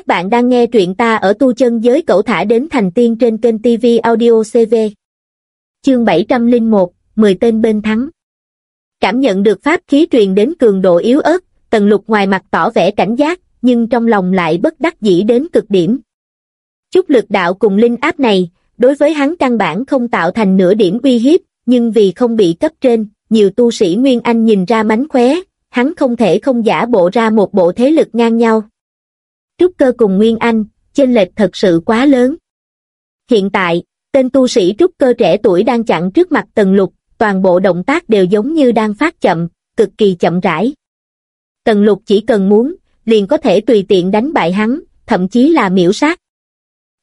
Các bạn đang nghe truyện ta ở tu chân giới cẩu thả đến thành tiên trên kênh TV Audio CV. Chương 701, 10 tên bên thắng. Cảm nhận được pháp khí truyền đến cường độ yếu ớt, tần lục ngoài mặt tỏ vẻ cảnh giác, nhưng trong lòng lại bất đắc dĩ đến cực điểm. Chút lực đạo cùng linh áp này, đối với hắn căn bản không tạo thành nửa điểm uy hiếp, nhưng vì không bị cấp trên, nhiều tu sĩ Nguyên Anh nhìn ra mánh khóe, hắn không thể không giả bộ ra một bộ thế lực ngang nhau. Trúc cơ cùng Nguyên Anh, chênh lệch thật sự quá lớn. Hiện tại, tên tu sĩ trúc cơ trẻ tuổi đang chặn trước mặt tần lục, toàn bộ động tác đều giống như đang phát chậm, cực kỳ chậm rãi. Tần lục chỉ cần muốn, liền có thể tùy tiện đánh bại hắn, thậm chí là miễu sát.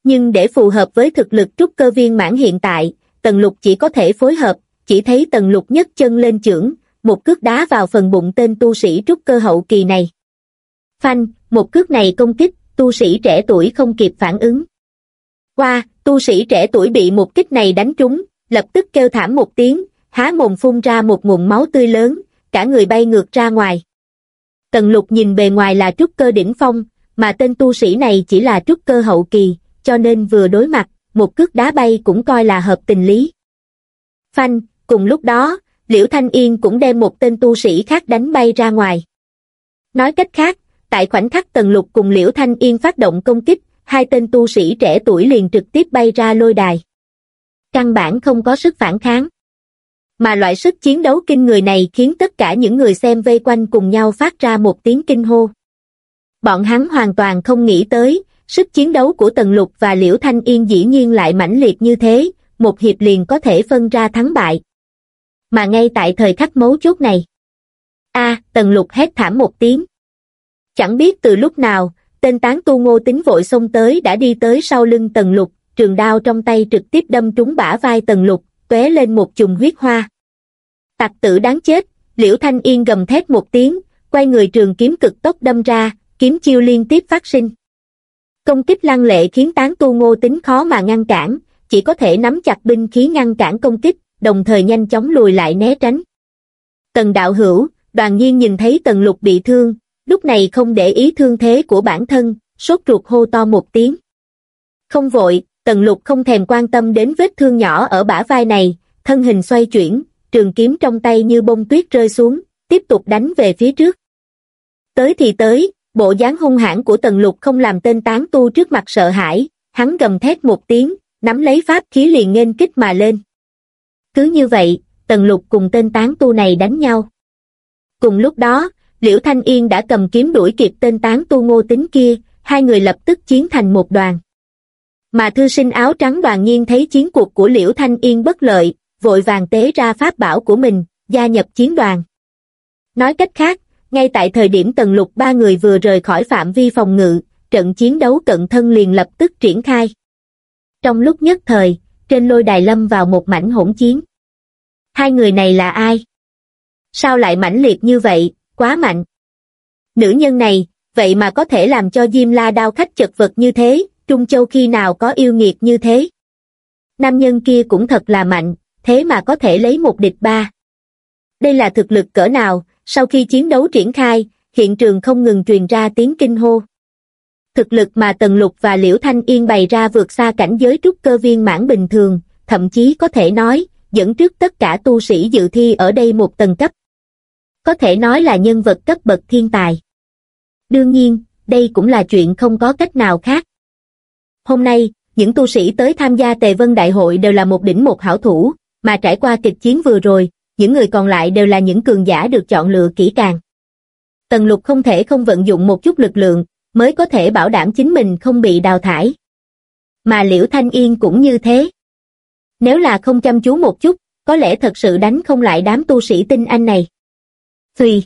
Nhưng để phù hợp với thực lực trúc cơ viên mãn hiện tại, tần lục chỉ có thể phối hợp, chỉ thấy tần lục nhấc chân lên chưởng, một cước đá vào phần bụng tên tu sĩ trúc cơ hậu kỳ này. Phanh, một cước này công kích, tu sĩ trẻ tuổi không kịp phản ứng. Qua, tu sĩ trẻ tuổi bị một kích này đánh trúng, lập tức kêu thảm một tiếng, há mồm phun ra một nguồn máu tươi lớn, cả người bay ngược ra ngoài. Tần lục nhìn bề ngoài là trúc cơ đỉnh phong, mà tên tu sĩ này chỉ là trúc cơ hậu kỳ, cho nên vừa đối mặt, một cước đá bay cũng coi là hợp tình lý. Phanh, cùng lúc đó, Liễu Thanh Yên cũng đem một tên tu sĩ khác đánh bay ra ngoài. Nói cách khác, tại khoảnh khắc Tần Lục cùng Liễu Thanh Yên phát động công kích, hai tên tu sĩ trẻ tuổi liền trực tiếp bay ra lôi đài. Căn bản không có sức phản kháng. Mà loại sức chiến đấu kinh người này khiến tất cả những người xem vây quanh cùng nhau phát ra một tiếng kinh hô. Bọn hắn hoàn toàn không nghĩ tới, sức chiến đấu của Tần Lục và Liễu Thanh Yên dĩ nhiên lại mãnh liệt như thế, một hiệp liền có thể phân ra thắng bại. Mà ngay tại thời khắc mấu chốt này. a Tần Lục hét thảm một tiếng. Chẳng biết từ lúc nào, tên tán tu ngô tính vội xông tới đã đi tới sau lưng tần lục, trường đao trong tay trực tiếp đâm trúng bả vai tần lục, tóe lên một chùm huyết hoa. Tặc tử đáng chết, liễu thanh yên gầm thét một tiếng, quay người trường kiếm cực tốc đâm ra, kiếm chiêu liên tiếp phát sinh. Công kích lăng lệ khiến tán tu ngô tính khó mà ngăn cản, chỉ có thể nắm chặt binh khí ngăn cản công kích, đồng thời nhanh chóng lùi lại né tránh. Tần đạo hữu, đoàn nhiên nhìn thấy tần lục bị thương, lúc này không để ý thương thế của bản thân, sốt ruột hô to một tiếng. Không vội, tần lục không thèm quan tâm đến vết thương nhỏ ở bả vai này, thân hình xoay chuyển, trường kiếm trong tay như bông tuyết rơi xuống, tiếp tục đánh về phía trước. Tới thì tới, bộ dáng hung hãn của tần lục không làm tên tán tu trước mặt sợ hãi, hắn gầm thét một tiếng, nắm lấy pháp khí liền nghênh kích mà lên. Cứ như vậy, tần lục cùng tên tán tu này đánh nhau. Cùng lúc đó, Liễu Thanh Yên đã cầm kiếm đuổi kịp tên tán tu ngô tính kia, hai người lập tức chiến thành một đoàn. Mà thư sinh áo trắng đoàn nhiên thấy chiến cuộc của Liễu Thanh Yên bất lợi, vội vàng tế ra pháp bảo của mình, gia nhập chiến đoàn. Nói cách khác, ngay tại thời điểm tần lục ba người vừa rời khỏi phạm vi phòng ngự, trận chiến đấu cận thân liền lập tức triển khai. Trong lúc nhất thời, trên lôi đài lâm vào một mảnh hỗn chiến. Hai người này là ai? Sao lại mãnh liệt như vậy, quá mạnh. Nữ nhân này, vậy mà có thể làm cho Diêm La đao khách chật vật như thế, Trung Châu khi nào có yêu nghiệt như thế. Nam nhân kia cũng thật là mạnh, thế mà có thể lấy một địch ba. Đây là thực lực cỡ nào, sau khi chiến đấu triển khai, hiện trường không ngừng truyền ra tiếng kinh hô. Thực lực mà Tần Lục và Liễu Thanh Yên bày ra vượt xa cảnh giới trúc cơ viên mãn bình thường, thậm chí có thể nói, dẫn trước tất cả tu sĩ dự thi ở đây một tầng cấp có thể nói là nhân vật cấp bậc thiên tài. Đương nhiên, đây cũng là chuyện không có cách nào khác. Hôm nay, những tu sĩ tới tham gia Tề Vân Đại hội đều là một đỉnh một hảo thủ, mà trải qua kịch chiến vừa rồi, những người còn lại đều là những cường giả được chọn lựa kỹ càng. Tần lục không thể không vận dụng một chút lực lượng, mới có thể bảo đảm chính mình không bị đào thải. Mà Liễu Thanh Yên cũng như thế. Nếu là không chăm chú một chút, có lẽ thật sự đánh không lại đám tu sĩ tinh anh này. Xùy.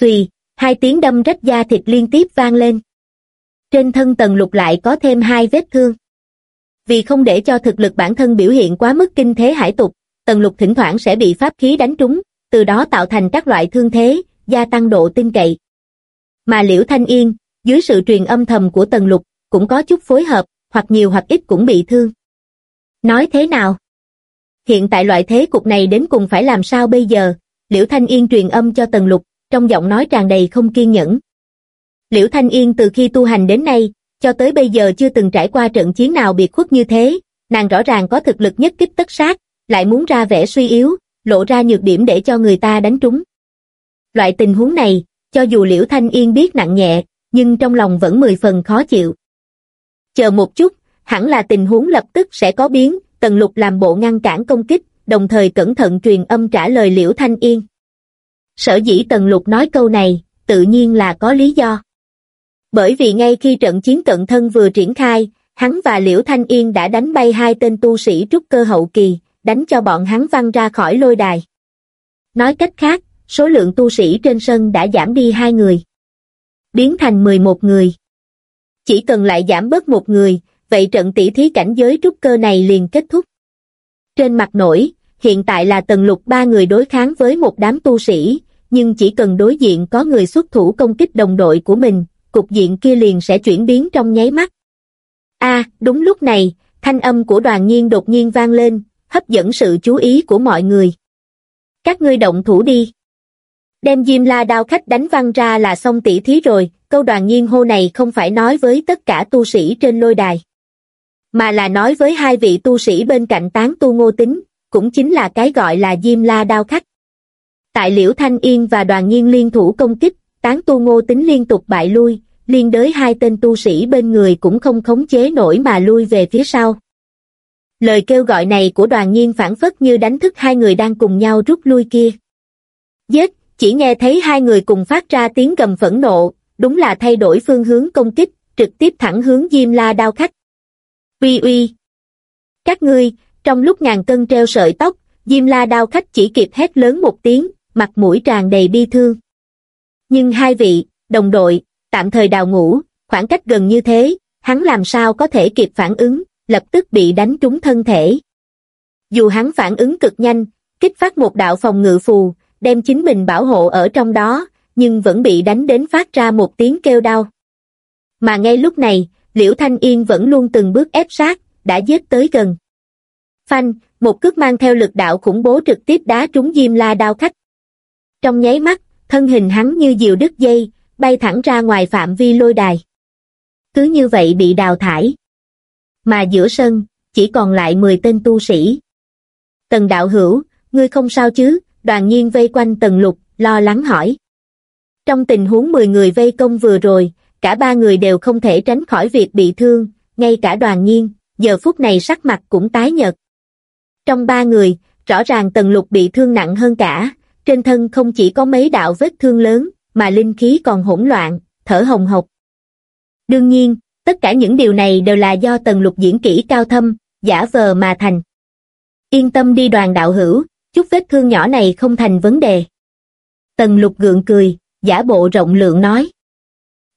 Xùy, hai tiếng đâm rách da thịt liên tiếp vang lên. Trên thân tần lục lại có thêm hai vết thương. Vì không để cho thực lực bản thân biểu hiện quá mức kinh thế hải tục, tần lục thỉnh thoảng sẽ bị pháp khí đánh trúng, từ đó tạo thành các loại thương thế, gia tăng độ tin cậy. Mà Liễu Thanh Yên, dưới sự truyền âm thầm của tần lục, cũng có chút phối hợp, hoặc nhiều hoặc ít cũng bị thương. Nói thế nào? Hiện tại loại thế cục này đến cùng phải làm sao bây giờ, Liễu Thanh Yên truyền âm cho Tần Lục, trong giọng nói tràn đầy không kiên nhẫn. Liễu Thanh Yên từ khi tu hành đến nay, cho tới bây giờ chưa từng trải qua trận chiến nào biệt khuất như thế, nàng rõ ràng có thực lực nhất kích tất sát, lại muốn ra vẻ suy yếu, lộ ra nhược điểm để cho người ta đánh trúng. Loại tình huống này, cho dù Liễu Thanh Yên biết nặng nhẹ, nhưng trong lòng vẫn mười phần khó chịu. Chờ một chút, hẳn là tình huống lập tức sẽ có biến, Tần Lục làm bộ ngăn cản công kích, đồng thời cẩn thận truyền âm trả lời Liễu Thanh Yên. Sở dĩ Tần Lục nói câu này, tự nhiên là có lý do. Bởi vì ngay khi trận chiến cận thân vừa triển khai, hắn và Liễu Thanh Yên đã đánh bay hai tên tu sĩ trúc cơ hậu kỳ, đánh cho bọn hắn văng ra khỏi lôi đài. Nói cách khác, số lượng tu sĩ trên sân đã giảm đi hai người. Biến thành 11 người. Chỉ cần lại giảm bớt một người, vậy trận tỷ thí cảnh giới trúc cơ này liền kết thúc. Trên mặt nổi, hiện tại là tần lục ba người đối kháng với một đám tu sĩ, nhưng chỉ cần đối diện có người xuất thủ công kích đồng đội của mình, cục diện kia liền sẽ chuyển biến trong nháy mắt. A, đúng lúc này, thanh âm của đoàn nhiên đột nhiên vang lên, hấp dẫn sự chú ý của mọi người. Các ngươi động thủ đi. Đem Diêm La đao khách đánh văng ra là xong tỷ thí rồi, câu đoàn nhiên hô này không phải nói với tất cả tu sĩ trên lôi đài. Mà là nói với hai vị tu sĩ bên cạnh tán tu ngô tính, cũng chính là cái gọi là Diêm La đao khách. Tại Liễu Thanh Yên và đoàn nhiên liên thủ công kích, tán tu ngô tính liên tục bại lui, liên đới hai tên tu sĩ bên người cũng không khống chế nổi mà lui về phía sau. Lời kêu gọi này của đoàn nhiên phản phất như đánh thức hai người đang cùng nhau rút lui kia. Giết, chỉ nghe thấy hai người cùng phát ra tiếng gầm phẫn nộ, đúng là thay đổi phương hướng công kích, trực tiếp thẳng hướng Diêm La đao khách. Uy uy! Các ngươi, trong lúc ngàn cân treo sợi tóc, Diêm La đao khách chỉ kịp hét lớn một tiếng, mặt mũi tràn đầy bi thương. Nhưng hai vị, đồng đội, tạm thời đào ngủ, khoảng cách gần như thế, hắn làm sao có thể kịp phản ứng, lập tức bị đánh trúng thân thể. Dù hắn phản ứng cực nhanh, kích phát một đạo phòng ngự phù, đem chính mình bảo hộ ở trong đó, nhưng vẫn bị đánh đến phát ra một tiếng kêu đau. Mà ngay lúc này, Liễu Thanh Yên vẫn luôn từng bước ép sát, đã giết tới gần. Phanh, một cước mang theo lực đạo khủng bố trực tiếp đá trúng Diêm La đao khách. Trong nháy mắt, thân hình hắn như diều đứt dây, bay thẳng ra ngoài phạm vi lôi đài. Cứ như vậy bị đào thải. Mà giữa sân, chỉ còn lại 10 tên tu sĩ. Tần đạo hữu, ngươi không sao chứ, đoàn nhiên vây quanh tần lục, lo lắng hỏi. Trong tình huống 10 người vây công vừa rồi, cả ba người đều không thể tránh khỏi việc bị thương, ngay cả đoàn nhiên, giờ phút này sắc mặt cũng tái nhợt. Trong ba người, rõ ràng tần lục bị thương nặng hơn cả, trên thân không chỉ có mấy đạo vết thương lớn, mà linh khí còn hỗn loạn, thở hồng hộc. Đương nhiên, tất cả những điều này đều là do tần lục diễn kỹ cao thâm, giả vờ mà thành. Yên tâm đi đoàn đạo hữu, chút vết thương nhỏ này không thành vấn đề. Tần lục gượng cười, giả bộ rộng lượng nói.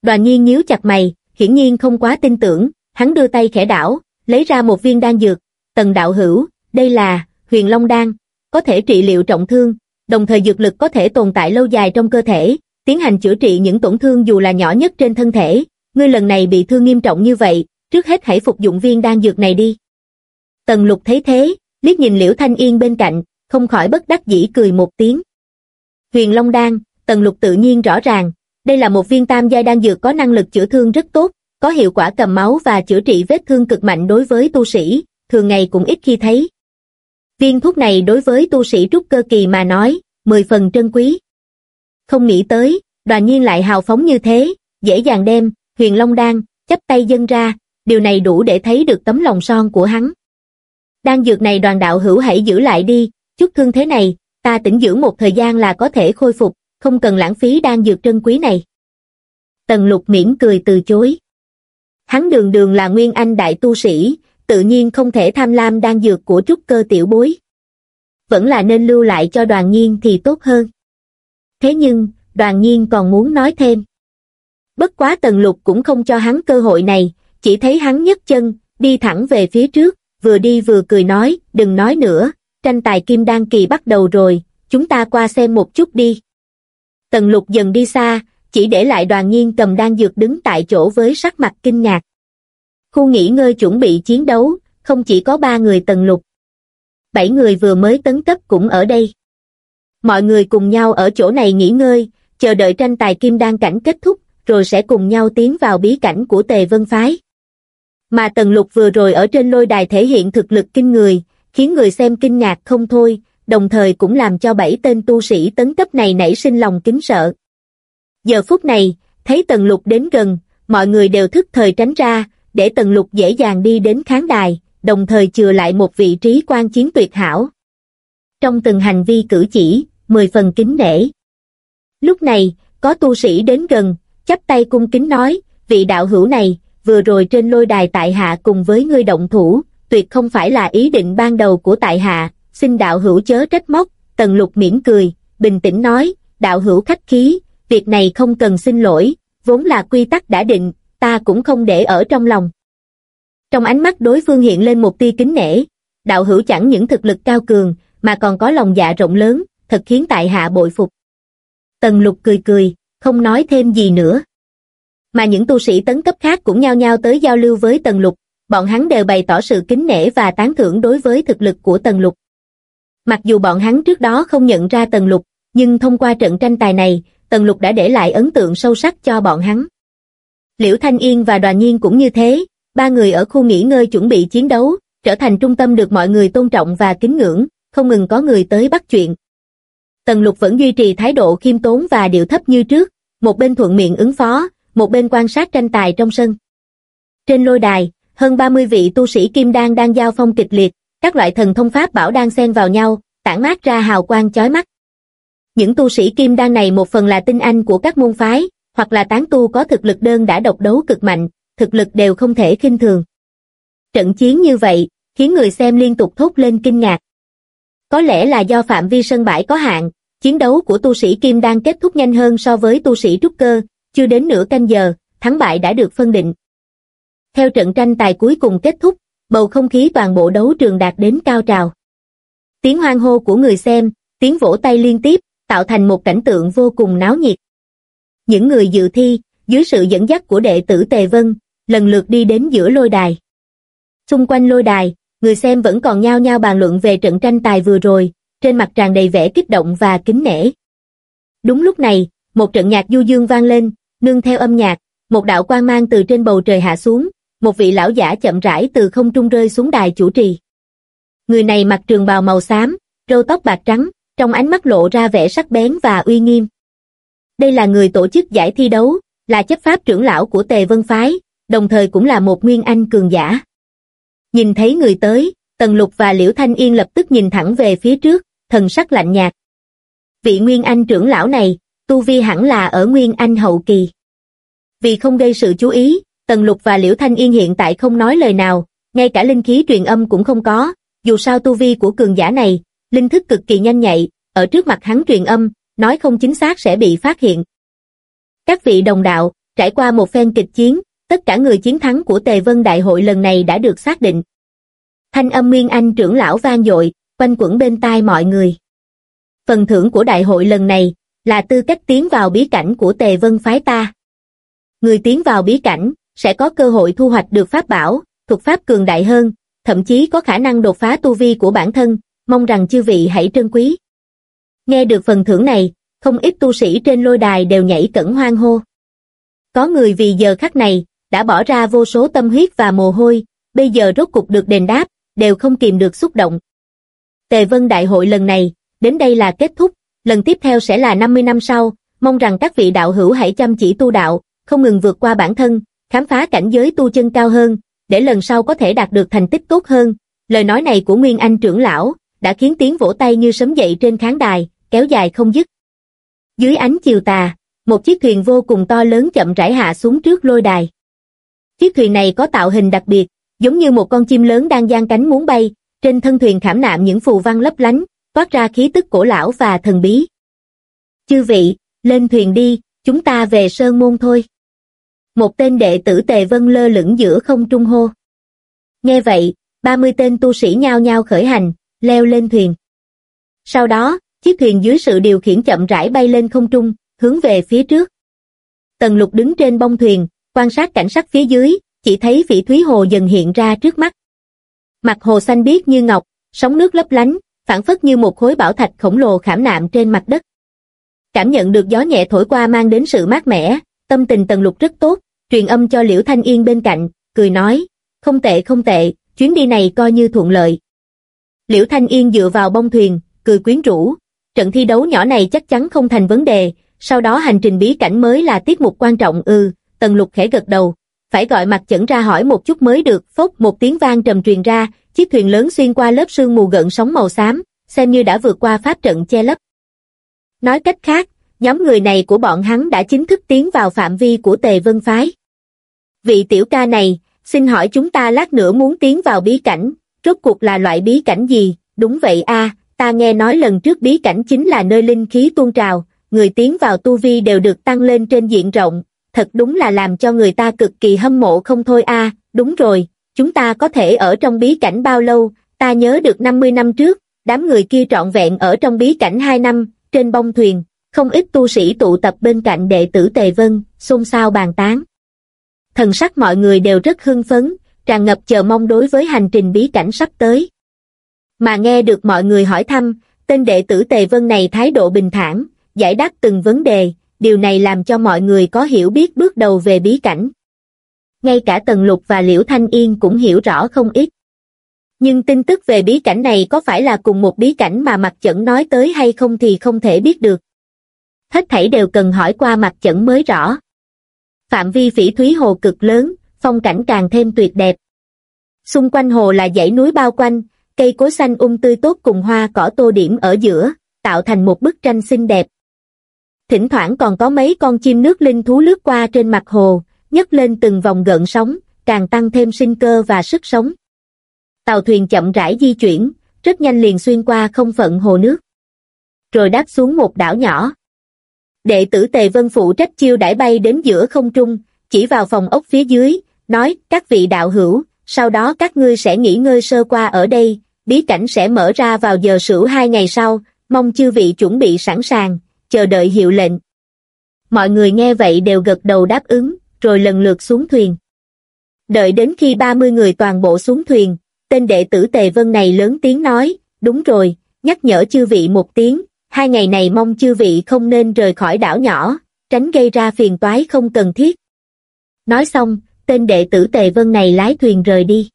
Đoàn nhiên nhíu chặt mày, hiển nhiên không quá tin tưởng, hắn đưa tay khẽ đảo, lấy ra một viên đan dược. Tần đạo hữu, đây là, huyền long đan, có thể trị liệu trọng thương, đồng thời dược lực có thể tồn tại lâu dài trong cơ thể, tiến hành chữa trị những tổn thương dù là nhỏ nhất trên thân thể. Ngươi lần này bị thương nghiêm trọng như vậy, trước hết hãy phục dụng viên đan dược này đi. Tần lục thấy thế, liếc nhìn Liễu Thanh Yên bên cạnh, không khỏi bất đắc dĩ cười một tiếng. Huyền Long Đan, Tần lục tự nhiên rõ ràng, đây là một viên tam giai đan dược có năng lực chữa thương rất tốt, có hiệu quả cầm máu và chữa trị vết thương cực mạnh đối với tu sĩ, thường ngày cũng ít khi thấy. Viên thuốc này đối với tu sĩ trúc cơ kỳ mà nói, mười phần trân quý. Không nghĩ tới, đoàn nhiên lại hào phóng như thế, dễ dàng đem, huyền long đan, chấp tay dân ra, điều này đủ để thấy được tấm lòng son của hắn. Đan dược này đoàn đạo hữu hãy giữ lại đi, chút thương thế này, ta tĩnh dưỡng một thời gian là có thể khôi phục, không cần lãng phí đan dược trân quý này. Tần lục Miễn cười từ chối. Hắn đường đường là nguyên anh đại tu sĩ, tự nhiên không thể tham lam đan dược của trúc cơ tiểu bối. Vẫn là nên lưu lại cho đoàn nhiên thì tốt hơn. Thế nhưng, đoàn nhiên còn muốn nói thêm. Bất quá tần lục cũng không cho hắn cơ hội này, chỉ thấy hắn nhấc chân, đi thẳng về phía trước, vừa đi vừa cười nói, đừng nói nữa, tranh tài kim đan kỳ bắt đầu rồi, chúng ta qua xem một chút đi. Tần lục dần đi xa, chỉ để lại đoàn nhiên cầm đan dược đứng tại chỗ với sắc mặt kinh ngạc. Khu nghỉ ngơi chuẩn bị chiến đấu, không chỉ có ba người tần lục. Bảy người vừa mới tấn cấp cũng ở đây. Mọi người cùng nhau ở chỗ này nghỉ ngơi, chờ đợi tranh tài kim đan cảnh kết thúc, rồi sẽ cùng nhau tiến vào bí cảnh của Tề Vân Phái. Mà Tần Lục vừa rồi ở trên lôi đài thể hiện thực lực kinh người, khiến người xem kinh ngạc không thôi, đồng thời cũng làm cho bảy tên tu sĩ tấn cấp này nảy sinh lòng kính sợ. Giờ phút này, thấy Tần Lục đến gần, mọi người đều thức thời tránh ra, để Tần Lục dễ dàng đi đến khán đài, đồng thời chừa lại một vị trí quan chiến tuyệt hảo. Trong từng hành vi cử chỉ, mười phần kính nể. Lúc này, có tu sĩ đến gần, chắp tay cung kính nói, vị đạo hữu này, vừa rồi trên lôi đài tại hạ cùng với ngươi động thủ, tuyệt không phải là ý định ban đầu của tại hạ, xin đạo hữu chớ trách móc, tần lục mỉm cười, bình tĩnh nói, đạo hữu khách khí, việc này không cần xin lỗi, vốn là quy tắc đã định, ta cũng không để ở trong lòng. Trong ánh mắt đối phương hiện lên một tia kính nể, đạo hữu chẳng những thực lực cao cường, mà còn có lòng dạ rộng lớn, thật khiến tại hạ bội phục. Tần lục cười cười, không nói thêm gì nữa. Mà những tu sĩ tấn cấp khác cũng nhao nhao tới giao lưu với tần lục, bọn hắn đều bày tỏ sự kính nể và tán thưởng đối với thực lực của tần lục. Mặc dù bọn hắn trước đó không nhận ra tần lục, nhưng thông qua trận tranh tài này, tần lục đã để lại ấn tượng sâu sắc cho bọn hắn. Liễu Thanh Yên và Đoàn Nhiên cũng như thế, ba người ở khu nghỉ ngơi chuẩn bị chiến đấu, trở thành trung tâm được mọi người tôn trọng và kính ngưỡng, không ngừng có người tới bắt chuyện. Tần lục vẫn duy trì thái độ khiêm tốn và điệu thấp như trước, một bên thuận miệng ứng phó, một bên quan sát tranh tài trong sân. Trên lôi đài, hơn 30 vị tu sĩ kim đan đang giao phong kịch liệt, các loại thần thông pháp bảo đang xen vào nhau, tản mát ra hào quang chói mắt. Những tu sĩ kim đan này một phần là tinh anh của các môn phái, hoặc là tán tu có thực lực đơn đã độc đấu cực mạnh, thực lực đều không thể khinh thường. Trận chiến như vậy, khiến người xem liên tục thốt lên kinh ngạc. Có lẽ là do phạm vi sân bãi có hạn, chiến đấu của tu sĩ Kim đang kết thúc nhanh hơn so với tu sĩ trúc cơ, chưa đến nửa canh giờ, thắng bại đã được phân định. Theo trận tranh tài cuối cùng kết thúc, bầu không khí toàn bộ đấu trường đạt đến cao trào. Tiếng hoan hô của người xem, tiếng vỗ tay liên tiếp, tạo thành một cảnh tượng vô cùng náo nhiệt. Những người dự thi, dưới sự dẫn dắt của đệ tử Tề Vân, lần lượt đi đến giữa lôi đài. Xung quanh lôi đài, người xem vẫn còn nhao nhao bàn luận về trận tranh tài vừa rồi, trên mặt tràn đầy vẻ kích động và kính nể. Đúng lúc này, một trận nhạc du dương vang lên, nương theo âm nhạc, một đạo quang mang từ trên bầu trời hạ xuống, một vị lão giả chậm rãi từ không trung rơi xuống đài chủ trì. Người này mặc trường bào màu xám, râu tóc bạc trắng, trong ánh mắt lộ ra vẻ sắc bén và uy nghiêm. Đây là người tổ chức giải thi đấu, là chấp pháp trưởng lão của Tề Vân Phái, đồng thời cũng là một nguyên anh cường giả. Nhìn thấy người tới, Tần Lục và Liễu Thanh Yên lập tức nhìn thẳng về phía trước, thần sắc lạnh nhạt. Vị Nguyên Anh trưởng lão này, tu vi hẳn là ở Nguyên Anh hậu kỳ. Vì không gây sự chú ý, Tần Lục và Liễu Thanh Yên hiện tại không nói lời nào, ngay cả linh khí truyền âm cũng không có, dù sao tu vi của cường giả này, linh thức cực kỳ nhanh nhạy, ở trước mặt hắn truyền âm, nói không chính xác sẽ bị phát hiện. Các vị đồng đạo, trải qua một phen kịch chiến, tất cả người chiến thắng của Tề Vân Đại hội lần này đã được xác định. Thanh âm Nguyên Anh trưởng lão vang dội, quanh quẩn bên tai mọi người. Phần thưởng của đại hội lần này là tư cách tiến vào bí cảnh của Tề Vân phái ta. Người tiến vào bí cảnh sẽ có cơ hội thu hoạch được pháp bảo, thuộc pháp cường đại hơn, thậm chí có khả năng đột phá tu vi của bản thân, mong rằng chư vị hãy trân quý. Nghe được phần thưởng này, không ít tu sĩ trên lôi đài đều nhảy cẩn hoang hô. Có người vì giờ khắc này, đã bỏ ra vô số tâm huyết và mồ hôi, bây giờ rốt cục được đền đáp, đều không kìm được xúc động. Tề Vân Đại hội lần này, đến đây là kết thúc, lần tiếp theo sẽ là 50 năm sau, mong rằng các vị đạo hữu hãy chăm chỉ tu đạo, không ngừng vượt qua bản thân, khám phá cảnh giới tu chân cao hơn, để lần sau có thể đạt được thành tích tốt hơn. Lời nói này của Nguyên Anh trưởng lão, đã khiến tiếng vỗ tay như sấm dậy trên khán đài, kéo dài không dứt. Dưới ánh chiều tà, một chiếc thuyền vô cùng to lớn chậm rãi hạ xuống trước lôi đài. Chiếc thuyền này có tạo hình đặc biệt, giống như một con chim lớn đang giang cánh muốn bay, trên thân thuyền khảm nạm những phù văn lấp lánh, toát ra khí tức cổ lão và thần bí. Chư vị, lên thuyền đi, chúng ta về Sơn Môn thôi. Một tên đệ tử Tề Vân lơ lửng giữa không trung hô. Nghe vậy, 30 tên tu sĩ nhao nhao khởi hành, leo lên thuyền. Sau đó, chiếc thuyền dưới sự điều khiển chậm rãi bay lên không trung, hướng về phía trước. Tần lục đứng trên bông thuyền, quan sát cảnh sắc phía dưới, chỉ thấy phỉ thúy hồ dần hiện ra trước mắt. Mặt hồ xanh biếc như ngọc, sóng nước lấp lánh, phản phất như một khối bảo thạch khổng lồ khảm nạm trên mặt đất. Cảm nhận được gió nhẹ thổi qua mang đến sự mát mẻ, tâm tình tần lục rất tốt, truyền âm cho Liễu Thanh Yên bên cạnh, cười nói, không tệ không tệ, chuyến đi này coi như thuận lợi. Liễu Thanh Yên dựa vào bông thuyền, cười quyến rũ, trận thi đấu nhỏ này chắc chắn không thành vấn đề, sau đó hành trình bí cảnh mới là tiết mục quan trọng ư, ừ, tần lục khẽ gật đầu, phải gọi mặt chẩn ra hỏi một chút mới được, phốc một tiếng vang trầm truyền ra, chiếc thuyền lớn xuyên qua lớp sương mù gợn sóng màu xám, xem như đã vượt qua pháp trận che lấp. Nói cách khác, nhóm người này của bọn hắn đã chính thức tiến vào phạm vi của tề vân phái. Vị tiểu ca này, xin hỏi chúng ta lát nữa muốn tiến vào bí cảnh, rốt cuộc là loại bí cảnh gì, đúng vậy a ta nghe nói lần trước bí cảnh chính là nơi linh khí tuôn trào, người tiến vào tu vi đều được tăng lên trên diện rộng, thật đúng là làm cho người ta cực kỳ hâm mộ không thôi a đúng rồi, chúng ta có thể ở trong bí cảnh bao lâu, ta nhớ được 50 năm trước, đám người kia trọn vẹn ở trong bí cảnh 2 năm, trên bông thuyền, không ít tu sĩ tụ tập bên cạnh đệ tử Tề Vân, xôn xao bàn tán. Thần sắc mọi người đều rất hưng phấn, tràn ngập chờ mong đối với hành trình bí cảnh sắp tới. Mà nghe được mọi người hỏi thăm, tên đệ tử Tề Vân này thái độ bình thản, giải đáp từng vấn đề, điều này làm cho mọi người có hiểu biết bước đầu về bí cảnh. Ngay cả Tần Lục và Liễu Thanh Yên cũng hiểu rõ không ít. Nhưng tin tức về bí cảnh này có phải là cùng một bí cảnh mà mặt chẩn nói tới hay không thì không thể biết được. Hết thảy đều cần hỏi qua mặt chẩn mới rõ. Phạm vi phỉ thúy hồ cực lớn, phong cảnh càng thêm tuyệt đẹp. Xung quanh hồ là dãy núi bao quanh, cây cối xanh um tươi tốt cùng hoa cỏ tô điểm ở giữa, tạo thành một bức tranh xinh đẹp. Thỉnh thoảng còn có mấy con chim nước linh thú lướt qua trên mặt hồ, nhấc lên từng vòng gợn sóng, càng tăng thêm sinh cơ và sức sống. Tàu thuyền chậm rãi di chuyển, rất nhanh liền xuyên qua không phận hồ nước. Rồi đáp xuống một đảo nhỏ. Đệ tử Tề Vân phụ trách chiêu đãi bay đến giữa không trung, chỉ vào phòng ốc phía dưới, nói, các vị đạo hữu, sau đó các ngươi sẽ nghỉ ngơi sơ qua ở đây, bí cảnh sẽ mở ra vào giờ sửu hai ngày sau, mong chư vị chuẩn bị sẵn sàng, chờ đợi hiệu lệnh. Mọi người nghe vậy đều gật đầu đáp ứng, rồi lần lượt xuống thuyền. Đợi đến khi 30 người toàn bộ xuống thuyền, tên đệ tử Tề Vân này lớn tiếng nói, đúng rồi, nhắc nhở chư vị một tiếng, hai ngày này mong chư vị không nên rời khỏi đảo nhỏ, tránh gây ra phiền toái không cần thiết. Nói xong, tên đệ tử Tề Vân này lái thuyền rời đi.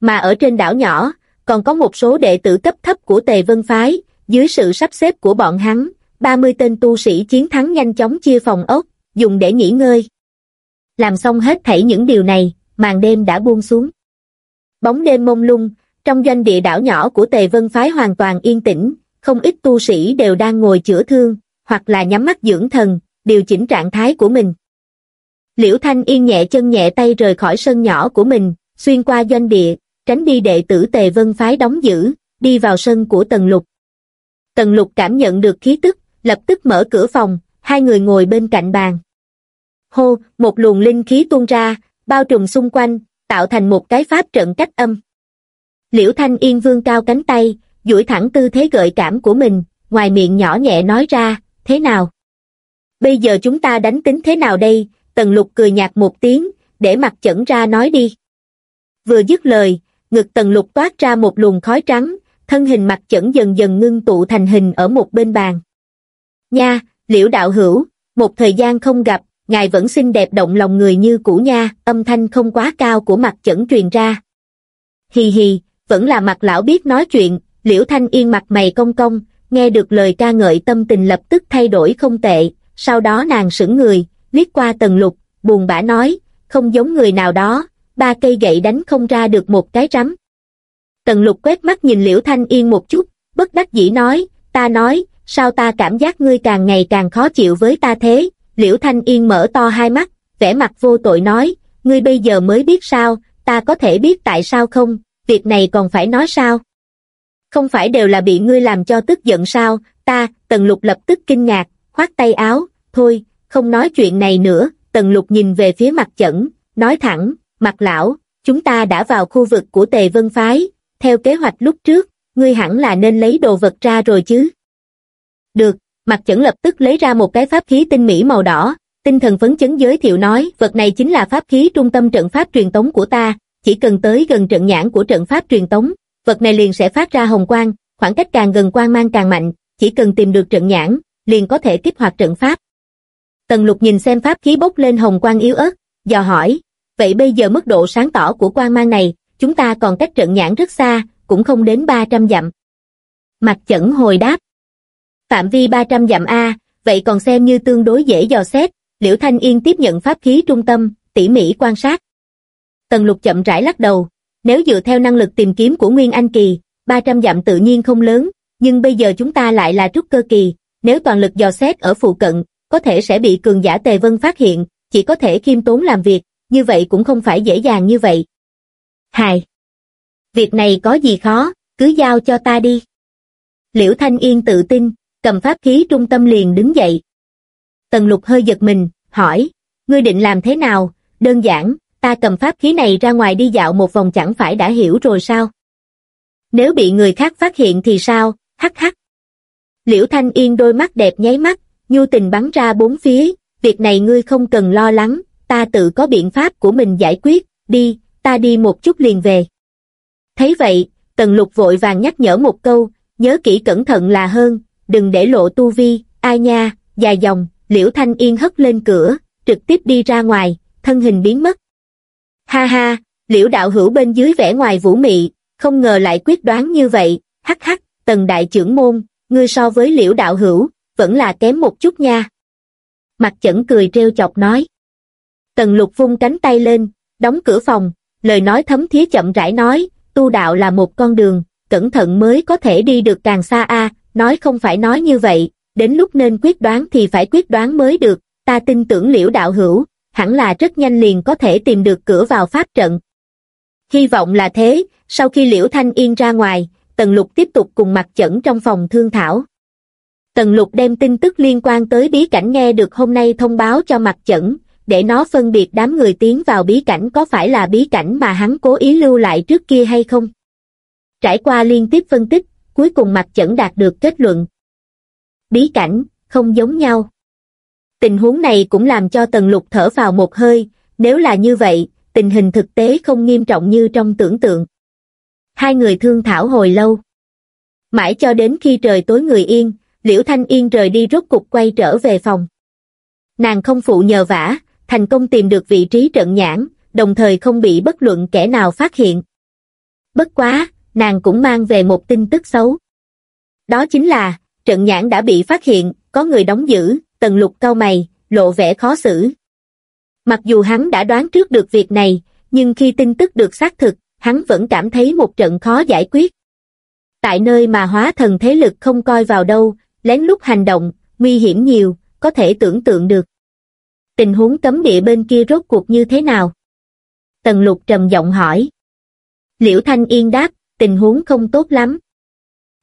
Mà ở trên đảo nhỏ, còn có một số đệ tử cấp thấp của Tề Vân Phái, dưới sự sắp xếp của bọn hắn, 30 tên tu sĩ chiến thắng nhanh chóng chia phòng ốc, dùng để nghỉ ngơi. Làm xong hết thảy những điều này, màn đêm đã buông xuống. Bóng đêm mông lung, trong doanh địa đảo nhỏ của Tề Vân Phái hoàn toàn yên tĩnh, không ít tu sĩ đều đang ngồi chữa thương, hoặc là nhắm mắt dưỡng thần, điều chỉnh trạng thái của mình. Liễu Thanh Yên nhẹ chân nhẹ tay rời khỏi sân nhỏ của mình, xuyên qua doanh địa, tránh đi đệ tử Tề Vân Phái đóng giữ, đi vào sân của Tần Lục. Tần Lục cảm nhận được khí tức, lập tức mở cửa phòng, hai người ngồi bên cạnh bàn. Hô, một luồng linh khí tuôn ra, bao trùm xung quanh, tạo thành một cái pháp trận cách âm. Liễu Thanh Yên vương cao cánh tay, duỗi thẳng tư thế gợi cảm của mình, ngoài miệng nhỏ nhẹ nói ra, thế nào? Bây giờ chúng ta đánh tính thế nào đây? Tần lục cười nhạt một tiếng, để mặt chẩn ra nói đi. Vừa dứt lời, ngực tần lục toát ra một luồng khói trắng, thân hình mặt chẩn dần dần ngưng tụ thành hình ở một bên bàn. Nha, liễu đạo hữu, một thời gian không gặp, ngài vẫn xinh đẹp động lòng người như cũ nha, âm thanh không quá cao của mặt chẩn truyền ra. Hì hì, vẫn là mặt lão biết nói chuyện, liễu thanh yên mặt mày cong cong, nghe được lời ca ngợi tâm tình lập tức thay đổi không tệ, sau đó nàng sững người, liếc qua tần lục, buồn bã nói, không giống người nào đó, ba cây gậy đánh không ra được một cái rắm. Tần lục quét mắt nhìn liễu thanh yên một chút, bất đắc dĩ nói, ta nói, sao ta cảm giác ngươi càng ngày càng khó chịu với ta thế, liễu thanh yên mở to hai mắt, vẻ mặt vô tội nói, ngươi bây giờ mới biết sao, ta có thể biết tại sao không, việc này còn phải nói sao? Không phải đều là bị ngươi làm cho tức giận sao, ta, tần lục lập tức kinh ngạc, khoát tay áo, thôi, không nói chuyện này nữa, tần lục nhìn về phía mặt chẩn, nói thẳng, mặt lão, chúng ta đã vào khu vực của tề vân phái, theo kế hoạch lúc trước, ngươi hẳn là nên lấy đồ vật ra rồi chứ. Được, mặt chẩn lập tức lấy ra một cái pháp khí tinh mỹ màu đỏ, tinh thần phấn chấn giới thiệu nói, vật này chính là pháp khí trung tâm trận pháp truyền tống của ta, chỉ cần tới gần trận nhãn của trận pháp truyền tống, vật này liền sẽ phát ra hồng quang, khoảng cách càng gần quang mang càng mạnh, chỉ cần tìm được trận nhãn, liền có thể kích hoạt trận pháp. Tần lục nhìn xem pháp khí bốc lên hồng quang yếu ớt, dò hỏi, vậy bây giờ mức độ sáng tỏ của quang mang này, chúng ta còn cách trận nhãn rất xa, cũng không đến 300 dặm. Mặt chẩn hồi đáp. Phạm vi 300 dặm A, vậy còn xem như tương đối dễ dò xét, Liễu Thanh Yên tiếp nhận pháp khí trung tâm, tỉ mỉ quan sát. Tần lục chậm rãi lắc đầu, nếu dựa theo năng lực tìm kiếm của Nguyên Anh Kỳ, 300 dặm tự nhiên không lớn, nhưng bây giờ chúng ta lại là trúc cơ kỳ, nếu toàn lực dò xét ở phụ cận, có thể sẽ bị cường giả Tề Vân phát hiện, chỉ có thể khiêm tốn làm việc, như vậy cũng không phải dễ dàng như vậy. Hài! Việc này có gì khó, cứ giao cho ta đi. Liễu Thanh Yên tự tin, cầm pháp khí trung tâm liền đứng dậy. Tần lục hơi giật mình, hỏi, ngươi định làm thế nào, đơn giản, ta cầm pháp khí này ra ngoài đi dạo một vòng chẳng phải đã hiểu rồi sao? Nếu bị người khác phát hiện thì sao, hắc hắc. Liễu Thanh Yên đôi mắt đẹp nháy mắt, nhu tình bắn ra bốn phía, việc này ngươi không cần lo lắng, ta tự có biện pháp của mình giải quyết, đi, ta đi một chút liền về. Thấy vậy, Tần Lục vội vàng nhắc nhở một câu, nhớ kỹ cẩn thận là hơn, đừng để lộ tu vi, ai nha, dài dòng, Liễu Thanh Yên hất lên cửa, trực tiếp đi ra ngoài, thân hình biến mất. Ha ha, Liễu đạo hữu bên dưới vẻ ngoài vũ mị, không ngờ lại quyết đoán như vậy, hắc hắc, tần đại trưởng môn, ngươi so với Liễu đạo hữu, vẫn là kém một chút nha. Mặt chẩn cười treo chọc nói. Tần lục vung cánh tay lên, đóng cửa phòng, lời nói thấm thía chậm rãi nói, tu đạo là một con đường, cẩn thận mới có thể đi được càng xa a nói không phải nói như vậy, đến lúc nên quyết đoán thì phải quyết đoán mới được, ta tin tưởng liễu đạo hữu, hẳn là rất nhanh liền có thể tìm được cửa vào pháp trận. Hy vọng là thế, sau khi liễu thanh yên ra ngoài, Tần Lục tiếp tục cùng mặt chẩn trong phòng thương thảo. Tần Lục đem tin tức liên quan tới bí cảnh nghe được hôm nay thông báo cho mặt chẩn, để nó phân biệt đám người tiến vào bí cảnh có phải là bí cảnh mà hắn cố ý lưu lại trước kia hay không. Trải qua liên tiếp phân tích, cuối cùng mặt chẩn đạt được kết luận. Bí cảnh, không giống nhau. Tình huống này cũng làm cho Tần Lục thở vào một hơi, nếu là như vậy, tình hình thực tế không nghiêm trọng như trong tưởng tượng. Hai người thương thảo hồi lâu. Mãi cho đến khi trời tối người yên, Liễu Thanh Yên rời đi rốt cục quay trở về phòng. Nàng không phụ nhờ vả, thành công tìm được vị trí trận nhãn, đồng thời không bị bất luận kẻ nào phát hiện. Bất quá, nàng cũng mang về một tin tức xấu. Đó chính là, trận nhãn đã bị phát hiện, có người đóng giữ, tần lục cao mày, lộ vẻ khó xử. Mặc dù hắn đã đoán trước được việc này, nhưng khi tin tức được xác thực, hắn vẫn cảm thấy một trận khó giải quyết. Tại nơi mà hóa thần thế lực không coi vào đâu, lén lút hành động, nguy hiểm nhiều, có thể tưởng tượng được. Tình huống cấm địa bên kia rốt cuộc như thế nào? Tần lục trầm giọng hỏi. Liễu Thanh Yên đáp, tình huống không tốt lắm.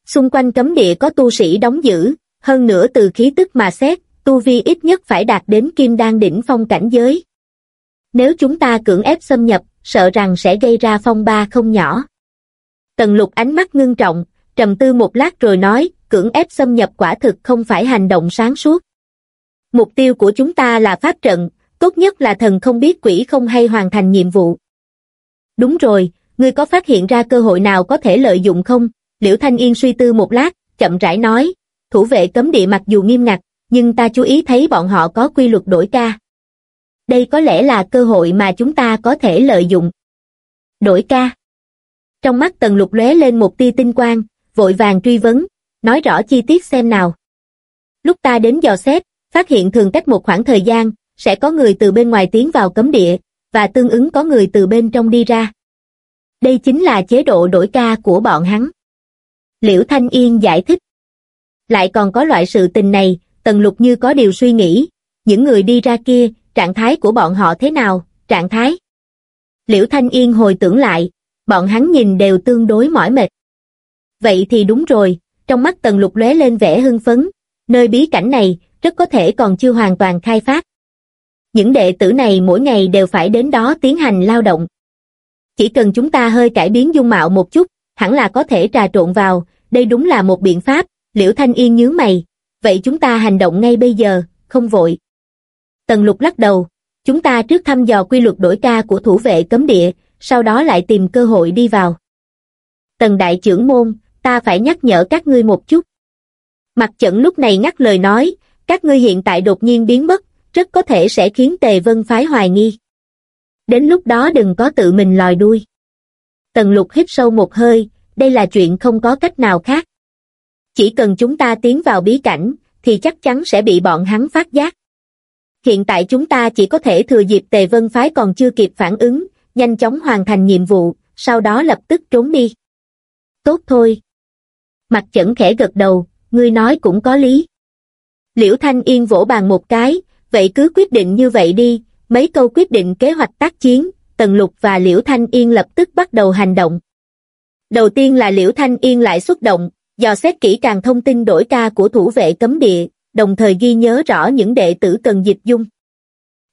Xung quanh cấm địa có tu sĩ đóng giữ, hơn nữa từ khí tức mà xét, tu vi ít nhất phải đạt đến kim đan đỉnh phong cảnh giới. Nếu chúng ta cưỡng ép xâm nhập, sợ rằng sẽ gây ra phong ba không nhỏ. Tần lục ánh mắt ngưng trọng, trầm tư một lát rồi nói, cưỡng ép xâm nhập quả thực không phải hành động sáng suốt. Mục tiêu của chúng ta là pháp trận, tốt nhất là thần không biết quỷ không hay hoàn thành nhiệm vụ. Đúng rồi, ngươi có phát hiện ra cơ hội nào có thể lợi dụng không? Liễu Thanh Yên suy tư một lát, chậm rãi nói, thủ vệ cấm địa mặc dù nghiêm ngặt, nhưng ta chú ý thấy bọn họ có quy luật đổi ca. Đây có lẽ là cơ hội mà chúng ta có thể lợi dụng. Đổi ca. Trong mắt Tần Lục lóe lên một tia tinh quang, vội vàng truy vấn, nói rõ chi tiết xem nào. Lúc ta đến dò xét, phát hiện thường cách một khoảng thời gian, sẽ có người từ bên ngoài tiến vào cấm địa, và tương ứng có người từ bên trong đi ra. Đây chính là chế độ đổi ca của bọn hắn. Liễu Thanh Yên giải thích. Lại còn có loại sự tình này, Tần Lục như có điều suy nghĩ, những người đi ra kia, trạng thái của bọn họ thế nào, trạng thái. Liễu Thanh Yên hồi tưởng lại, bọn hắn nhìn đều tương đối mỏi mệt. Vậy thì đúng rồi, trong mắt Tần Lục lóe lên vẻ hưng phấn, nơi bí cảnh này, rất có thể còn chưa hoàn toàn khai phát. Những đệ tử này mỗi ngày đều phải đến đó tiến hành lao động. Chỉ cần chúng ta hơi cải biến dung mạo một chút, hẳn là có thể trà trộn vào, đây đúng là một biện pháp, Liễu Thanh Yên nhướng mày, vậy chúng ta hành động ngay bây giờ, không vội. Tần lục lắc đầu, chúng ta trước thăm dò quy luật đổi ca của thủ vệ cấm địa, sau đó lại tìm cơ hội đi vào. Tần đại trưởng môn, ta phải nhắc nhở các ngươi một chút. Mặt trận lúc này ngắt lời nói, các ngươi hiện tại đột nhiên biến mất, rất có thể sẽ khiến Tề Vân phái hoài nghi. Đến lúc đó đừng có tự mình lòi đuôi. Tần lục hít sâu một hơi, đây là chuyện không có cách nào khác. Chỉ cần chúng ta tiến vào bí cảnh, thì chắc chắn sẽ bị bọn hắn phát giác. Hiện tại chúng ta chỉ có thể thừa dịp Tề Vân Phái còn chưa kịp phản ứng, nhanh chóng hoàn thành nhiệm vụ, sau đó lập tức trốn đi. Tốt thôi. Mặt chẩn khẽ gật đầu, ngươi nói cũng có lý. Liễu Thanh Yên vỗ bàn một cái, vậy cứ quyết định như vậy đi, mấy câu quyết định kế hoạch tác chiến, Tần Lục và Liễu Thanh Yên lập tức bắt đầu hành động. Đầu tiên là Liễu Thanh Yên lại xuất động, dò xét kỹ càng thông tin đổi ca của thủ vệ cấm địa, đồng thời ghi nhớ rõ những đệ tử cần dịch dung.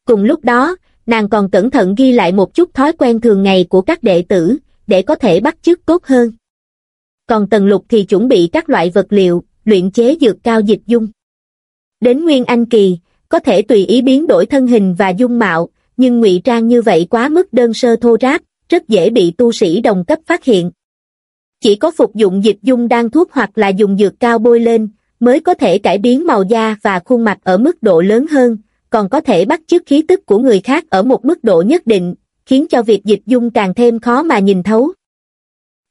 Cùng lúc đó, nàng còn cẩn thận ghi lại một chút thói quen thường ngày của các đệ tử, để có thể bắt chước tốt hơn. Còn Tần Lục thì chuẩn bị các loại vật liệu, luyện chế dược cao dịch dung. Đến Nguyên Anh Kỳ, có thể tùy ý biến đổi thân hình và dung mạo, nhưng ngụy trang như vậy quá mức đơn sơ thô ráp, rất dễ bị tu sĩ đồng cấp phát hiện. Chỉ có phục dụng dịch dung đan thuốc hoặc là dùng dược cao bôi lên, mới có thể cải biến màu da và khuôn mặt ở mức độ lớn hơn, còn có thể bắt chước khí tức của người khác ở một mức độ nhất định, khiến cho việc dịch dung càng thêm khó mà nhìn thấu.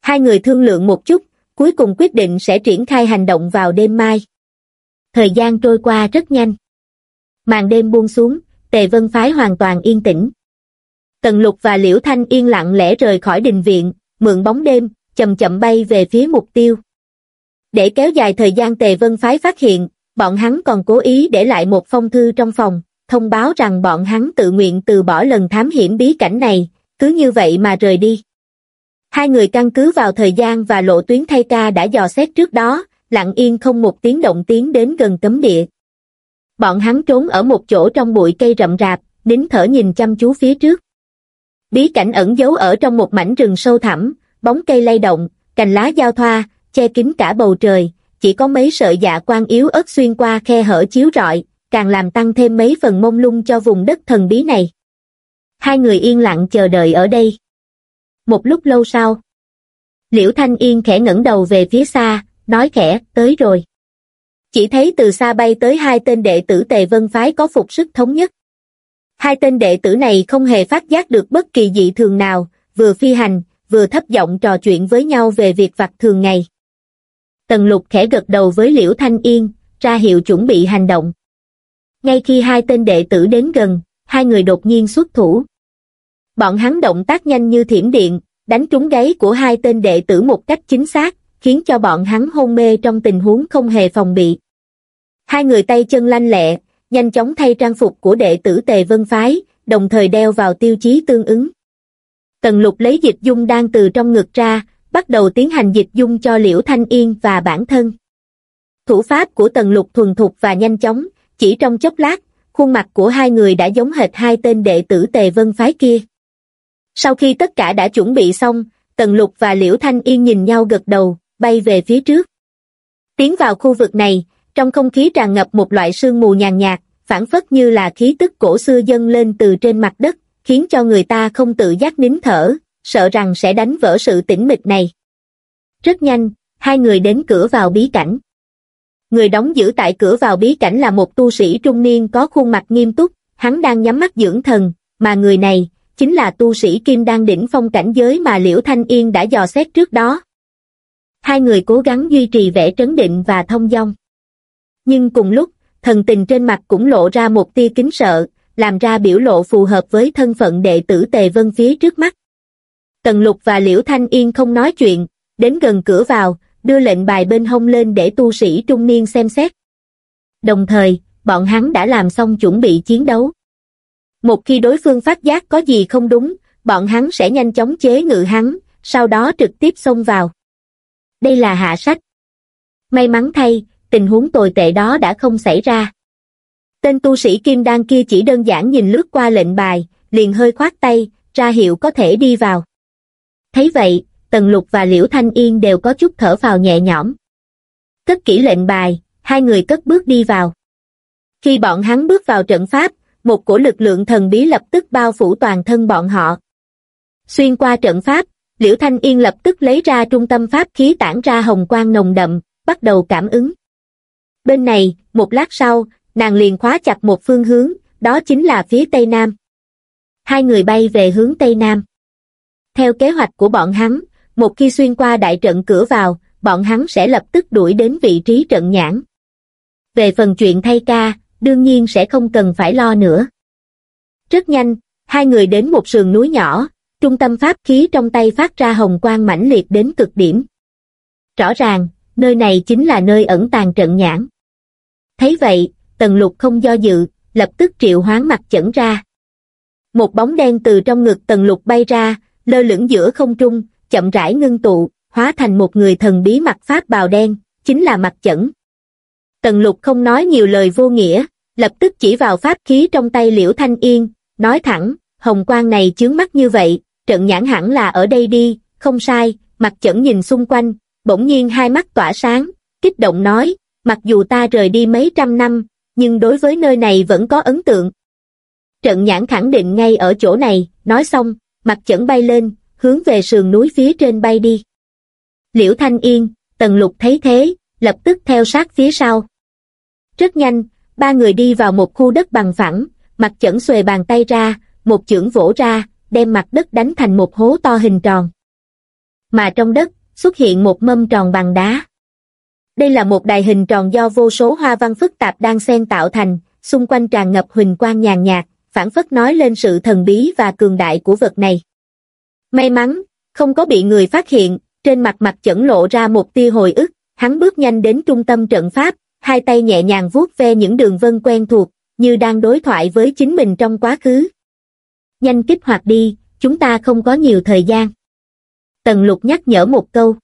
Hai người thương lượng một chút, cuối cùng quyết định sẽ triển khai hành động vào đêm mai. Thời gian trôi qua rất nhanh. Màn đêm buông xuống, Tề Vân Phái hoàn toàn yên tĩnh. Tần Lục và Liễu Thanh yên lặng lẽ rời khỏi đình viện, mượn bóng đêm, chậm chậm bay về phía mục tiêu. Để kéo dài thời gian Tề Vân Phái phát hiện, bọn hắn còn cố ý để lại một phong thư trong phòng, thông báo rằng bọn hắn tự nguyện từ bỏ lần thám hiểm bí cảnh này, cứ như vậy mà rời đi. Hai người căn cứ vào thời gian và lộ tuyến thay ca đã dò xét trước đó, lặng yên không một tiếng động tiến đến gần cấm địa. Bọn hắn trốn ở một chỗ trong bụi cây rậm rạp, nín thở nhìn chăm chú phía trước. Bí cảnh ẩn giấu ở trong một mảnh rừng sâu thẳm, bóng cây lay động, cành lá giao thoa, che kín cả bầu trời, chỉ có mấy sợi dạ quang yếu ớt xuyên qua khe hở chiếu rọi, càng làm tăng thêm mấy phần mông lung cho vùng đất thần bí này. Hai người yên lặng chờ đợi ở đây. Một lúc lâu sau, Liễu Thanh Yên khẽ ngẩng đầu về phía xa, nói khẽ, tới rồi. Chỉ thấy từ xa bay tới hai tên đệ tử Tề Vân Phái có phục sức thống nhất. Hai tên đệ tử này không hề phát giác được bất kỳ dị thường nào, vừa phi hành, vừa thấp giọng trò chuyện với nhau về việc vặt thường ngày. Tần lục khẽ gật đầu với Liễu Thanh Yên, ra hiệu chuẩn bị hành động. Ngay khi hai tên đệ tử đến gần, hai người đột nhiên xuất thủ. Bọn hắn động tác nhanh như thiểm điện, đánh trúng gáy của hai tên đệ tử một cách chính xác, khiến cho bọn hắn hôn mê trong tình huống không hề phòng bị. Hai người tay chân lanh lẹ, nhanh chóng thay trang phục của đệ tử Tề Vân Phái, đồng thời đeo vào tiêu chí tương ứng. Tần lục lấy dịch dung đang từ trong ngực ra, bắt đầu tiến hành dịch dung cho Liễu Thanh Yên và bản thân. Thủ pháp của tần lục thuần thục và nhanh chóng, chỉ trong chốc lát, khuôn mặt của hai người đã giống hệt hai tên đệ tử Tề Vân Phái kia. Sau khi tất cả đã chuẩn bị xong, Tần Lục và Liễu Thanh Yên nhìn nhau gật đầu, bay về phía trước. Tiến vào khu vực này, trong không khí tràn ngập một loại sương mù nhàn nhạt, phản phất như là khí tức cổ xưa dâng lên từ trên mặt đất, khiến cho người ta không tự giác nín thở, sợ rằng sẽ đánh vỡ sự tĩnh mịch này. Rất nhanh, hai người đến cửa vào bí cảnh. Người đóng giữ tại cửa vào bí cảnh là một tu sĩ trung niên có khuôn mặt nghiêm túc, hắn đang nhắm mắt dưỡng thần, mà người này, chính là tu sĩ kim đan đỉnh phong cảnh giới mà Liễu Thanh Yên đã dò xét trước đó. Hai người cố gắng duy trì vẻ trấn định và thông dong. Nhưng cùng lúc, thần tình trên mặt cũng lộ ra một tia kính sợ, làm ra biểu lộ phù hợp với thân phận đệ tử Tề Vân phía trước mắt. Tần Lục và Liễu Thanh Yên không nói chuyện, đến gần cửa vào, đưa lệnh bài bên hông lên để tu sĩ trung niên xem xét. Đồng thời, bọn hắn đã làm xong chuẩn bị chiến đấu. Một khi đối phương phát giác có gì không đúng, bọn hắn sẽ nhanh chóng chế ngự hắn, sau đó trực tiếp xông vào. Đây là hạ sách. May mắn thay, tình huống tồi tệ đó đã không xảy ra. Tên tu sĩ Kim Đan kia chỉ đơn giản nhìn lướt qua lệnh bài, liền hơi khoát tay, ra hiệu có thể đi vào. Thấy vậy, Tần Lục và Liễu Thanh Yên đều có chút thở phào nhẹ nhõm. Cất kỹ lệnh bài, hai người cất bước đi vào. Khi bọn hắn bước vào trận pháp, một cổ lực lượng thần bí lập tức bao phủ toàn thân bọn họ. Xuyên qua trận pháp, Liễu Thanh Yên lập tức lấy ra trung tâm pháp khí tản ra hồng quang nồng đậm, bắt đầu cảm ứng. Bên này, một lát sau, nàng liền khóa chặt một phương hướng, đó chính là phía tây nam. Hai người bay về hướng tây nam. Theo kế hoạch của bọn hắn, một khi xuyên qua đại trận cửa vào, bọn hắn sẽ lập tức đuổi đến vị trí trận nhãn. Về phần chuyện thay ca, đương nhiên sẽ không cần phải lo nữa. Rất nhanh, hai người đến một sườn núi nhỏ, trung tâm pháp khí trong tay phát ra hồng quang mãnh liệt đến cực điểm. Rõ ràng, nơi này chính là nơi ẩn tàng trận nhãn. Thấy vậy, tần lục không do dự, lập tức triệu hoán mặt chẩn ra. Một bóng đen từ trong ngực tần lục bay ra, lơ lửng giữa không trung, chậm rãi ngưng tụ, hóa thành một người thần bí mặt pháp bào đen, chính là mặt chẩn. Tần lục không nói nhiều lời vô nghĩa, lập tức chỉ vào pháp khí trong tay liễu thanh yên, nói thẳng, hồng quang này chướng mắt như vậy, trận nhãn hẳn là ở đây đi, không sai, mặt chẩn nhìn xung quanh, bỗng nhiên hai mắt tỏa sáng, kích động nói, mặc dù ta rời đi mấy trăm năm, nhưng đối với nơi này vẫn có ấn tượng. Trận nhãn khẳng định ngay ở chỗ này, nói xong, mặt chẩn bay lên, hướng về sườn núi phía trên bay đi. Liễu Thanh Yên, Tần Lục thấy thế, lập tức theo sát phía sau. Rất nhanh, ba người đi vào một khu đất bằng phẳng, mặt chẩn xuề bàn tay ra, một chưởng vỗ ra, đem mặt đất đánh thành một hố to hình tròn. Mà trong đất, xuất hiện một mâm tròn bằng đá. Đây là một đài hình tròn do vô số hoa văn phức tạp đang xen tạo thành, xung quanh tràn ngập huỳnh quang nhàn nhạt, phản phất nói lên sự thần bí và cường đại của vật này. May mắn, không có bị người phát hiện, trên mặt mặt chẩn lộ ra một tia hồi ức, hắn bước nhanh đến trung tâm trận pháp, hai tay nhẹ nhàng vuốt ve những đường vân quen thuộc, như đang đối thoại với chính mình trong quá khứ. Nhanh kích hoạt đi, chúng ta không có nhiều thời gian. Tần lục nhắc nhở một câu.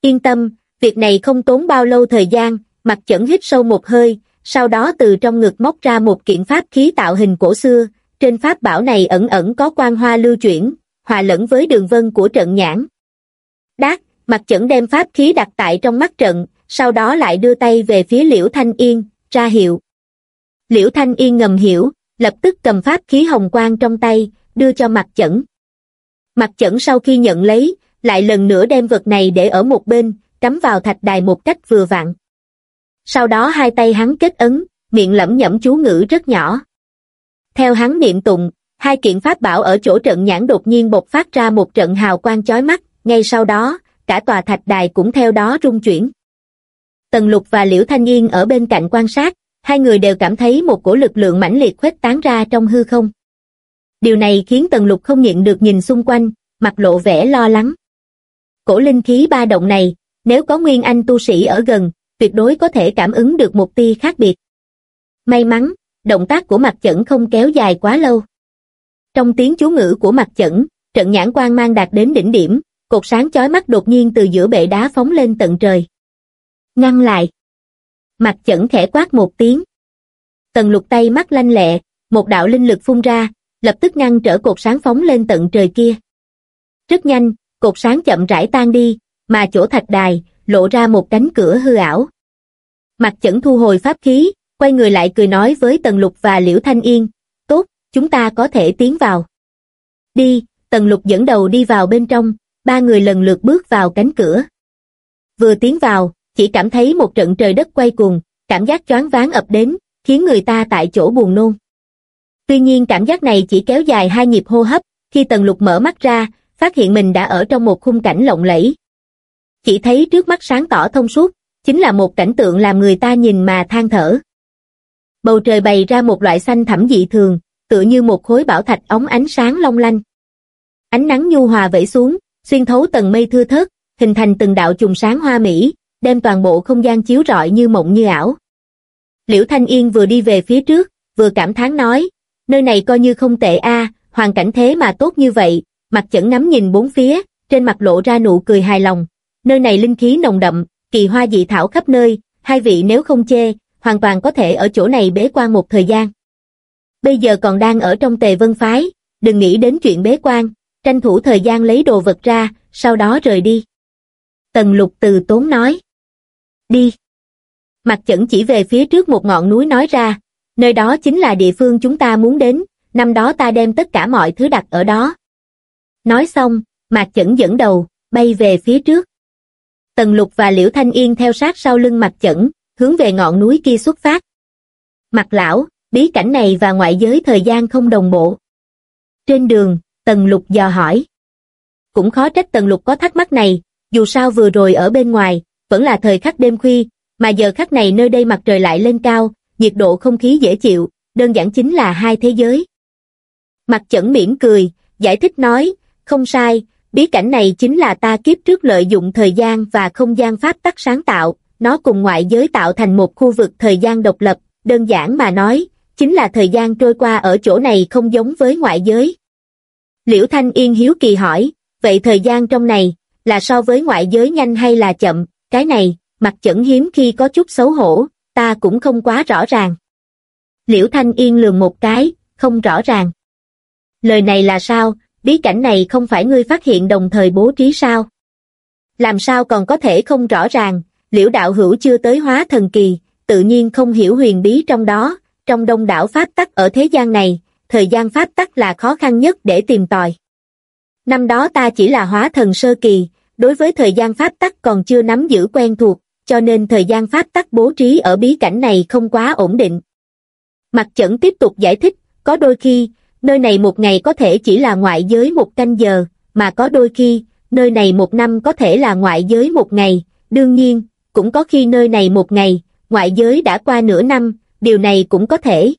Yên tâm, việc này không tốn bao lâu thời gian, mặt chẩn hít sâu một hơi, sau đó từ trong ngực móc ra một kiện pháp khí tạo hình cổ xưa, trên pháp bảo này ẩn ẩn có quang hoa lưu chuyển, hòa lẫn với đường vân của trận nhãn. Đát, mặt chẩn đem pháp khí đặt tại trong mắt trận, sau đó lại đưa tay về phía Liễu Thanh Yên, ra hiệu. Liễu Thanh Yên ngầm hiểu, lập tức cầm pháp khí hồng quang trong tay, đưa cho mặt chẩn. Mặt chẩn sau khi nhận lấy, lại lần nữa đem vật này để ở một bên, cắm vào thạch đài một cách vừa vặn. Sau đó hai tay hắn kết ấn, miệng lẩm nhẩm chú ngữ rất nhỏ. Theo hắn niệm tụng, hai kiện pháp bảo ở chỗ trận nhãn đột nhiên bộc phát ra một trận hào quang chói mắt, ngay sau đó, cả tòa thạch đài cũng theo đó rung chuyển. Tần Lục và Liễu Thanh Yên ở bên cạnh quan sát, hai người đều cảm thấy một cổ lực lượng mãnh liệt khuếch tán ra trong hư không. Điều này khiến Tần Lục không nhịn được nhìn xung quanh, mặt lộ vẻ lo lắng. Cổ linh khí ba động này, nếu có Nguyên Anh tu sĩ ở gần, tuyệt đối có thể cảm ứng được một tia khác biệt. May mắn, động tác của mặt chẩn không kéo dài quá lâu. Trong tiếng chú ngữ của mặt chẩn, trận nhãn quang mang đạt đến đỉnh điểm, cột sáng chói mắt đột nhiên từ giữa bệ đá phóng lên tận trời. Ngăn lại. Mặt chẩn khẽ quát một tiếng. Tần lục tay mắt lanh lẹ, một đạo linh lực phun ra, lập tức ngăn trở cột sáng phóng lên tận trời kia. Rất nhanh, cột sáng chậm rãi tan đi, mà chỗ thạch đài, lộ ra một cánh cửa hư ảo. Mặt chẩn thu hồi pháp khí, quay người lại cười nói với Tần Lục và Liễu Thanh Yên, tốt, chúng ta có thể tiến vào. Đi, Tần Lục dẫn đầu đi vào bên trong, ba người lần lượt bước vào cánh cửa. Vừa tiến vào, chỉ cảm thấy một trận trời đất quay cuồng, cảm giác choáng váng ập đến, khiến người ta tại chỗ buồn nôn. Tuy nhiên cảm giác này chỉ kéo dài hai nhịp hô hấp, khi Tần Lục mở mắt ra, phát hiện mình đã ở trong một khung cảnh lộng lẫy. Chỉ thấy trước mắt sáng tỏ thông suốt, chính là một cảnh tượng làm người ta nhìn mà than thở. Bầu trời bày ra một loại xanh thẳm dị thường, tựa như một khối bảo thạch ống ánh sáng long lanh. Ánh nắng nhu hòa vẫy xuống, xuyên thấu tầng mây thưa thớt, hình thành từng đạo trùng sáng hoa mỹ, đem toàn bộ không gian chiếu rọi như mộng như ảo. Liễu Thanh Yên vừa đi về phía trước, vừa cảm thán nói, nơi này coi như không tệ a, hoàn cảnh thế mà tốt như vậy, mặt chẩn ngắm nhìn bốn phía, trên mặt lộ ra nụ cười hài lòng. Nơi này linh khí nồng đậm, kỳ hoa dị thảo khắp nơi, hai vị nếu không chê, hoàn toàn có thể ở chỗ này bế quan một thời gian. Bây giờ còn đang ở trong tề vân phái, đừng nghĩ đến chuyện bế quan, tranh thủ thời gian lấy đồ vật ra, sau đó rời đi. Tần lục từ tốn nói. Đi. Mặt chẩn chỉ về phía trước một ngọn núi nói ra, nơi đó chính là địa phương chúng ta muốn đến, năm đó ta đem tất cả mọi thứ đặt ở đó. Nói xong, Mạc Chẩn dẫn đầu, bay về phía trước. Tần Lục và Liễu Thanh Yên theo sát sau lưng Mạc Chẩn, hướng về ngọn núi kia xuất phát. Mặt lão, bí cảnh này và ngoại giới thời gian không đồng bộ. Trên đường, Tần Lục dò hỏi. Cũng khó trách Tần Lục có thắc mắc này, dù sao vừa rồi ở bên ngoài, vẫn là thời khắc đêm khuya, mà giờ khắc này nơi đây mặt trời lại lên cao, nhiệt độ không khí dễ chịu, đơn giản chính là hai thế giới. Mặt chẩn mỉm cười, giải thích nói, không sai, bí cảnh này chính là ta kiếp trước lợi dụng thời gian và không gian pháp tắc sáng tạo, nó cùng ngoại giới tạo thành một khu vực thời gian độc lập, đơn giản mà nói, chính là thời gian trôi qua ở chỗ này không giống với ngoại giới. Liễu Thanh Yên hiếu kỳ hỏi, vậy thời gian trong này, là so với ngoại giới nhanh hay là chậm, cái này, mặt chẩn hiếm khi có chút xấu hổ, ta cũng không quá rõ ràng. Liễu Thanh Yên lường một cái, không rõ ràng. Lời này là sao, bí cảnh này không phải ngươi phát hiện đồng thời bố trí sao? Làm sao còn có thể không rõ ràng, liễu đạo hữu chưa tới hóa thần kỳ, tự nhiên không hiểu huyền bí trong đó, trong đông đảo pháp tắc ở thế gian này, thời gian pháp tắc là khó khăn nhất để tìm tòi. Năm đó ta chỉ là hóa thần sơ kỳ, đối với thời gian pháp tắc còn chưa nắm giữ quen thuộc, cho nên thời gian pháp tắc bố trí ở bí cảnh này không quá ổn định. Mặt chẩn tiếp tục giải thích, có đôi khi, nơi này một ngày có thể chỉ là ngoại giới một canh giờ, mà có đôi khi, nơi này một năm có thể là ngoại giới một ngày, đương nhiên, cũng có khi nơi này một ngày, ngoại giới đã qua nửa năm, điều này cũng có thể.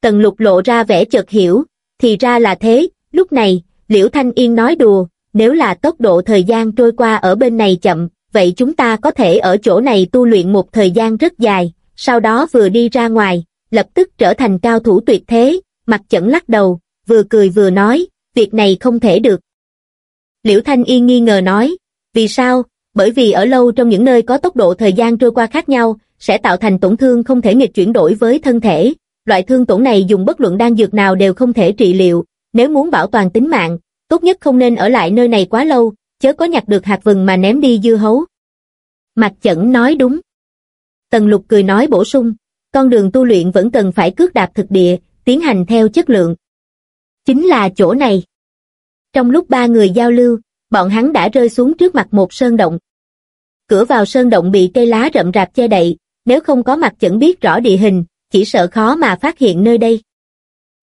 Tần lục lộ ra vẻ chợt hiểu, thì ra là thế, lúc này, Liễu Thanh Yên nói đùa, nếu là tốc độ thời gian trôi qua ở bên này chậm, vậy chúng ta có thể ở chỗ này tu luyện một thời gian rất dài, sau đó vừa đi ra ngoài, lập tức trở thành cao thủ tuyệt thế, mặt chẩn lắc đầu, vừa cười vừa nói, việc này không thể được. Liễu Thanh Yên nghi ngờ nói, vì sao? Bởi vì ở lâu trong những nơi có tốc độ thời gian trôi qua khác nhau, sẽ tạo thành tổn thương không thể nghịch chuyển đổi với thân thể. Loại thương tổn này dùng bất luận đan dược nào đều không thể trị liệu, nếu muốn bảo toàn tính mạng, tốt nhất không nên ở lại nơi này quá lâu, chớ có nhặt được hạt vừng mà ném đi dưa hấu. Mạch Chẩn nói đúng. Tần Lục cười nói bổ sung, con đường tu luyện vẫn cần phải cước đạp thực địa, tiến hành theo chất lượng. Chính là chỗ này. Trong lúc ba người giao lưu, bọn hắn đã rơi xuống trước mặt một sơn động. Cửa vào sơn động bị cây lá rậm rạp che đậy, nếu không có mặt chẩn biết rõ địa hình, chỉ sợ khó mà phát hiện nơi đây.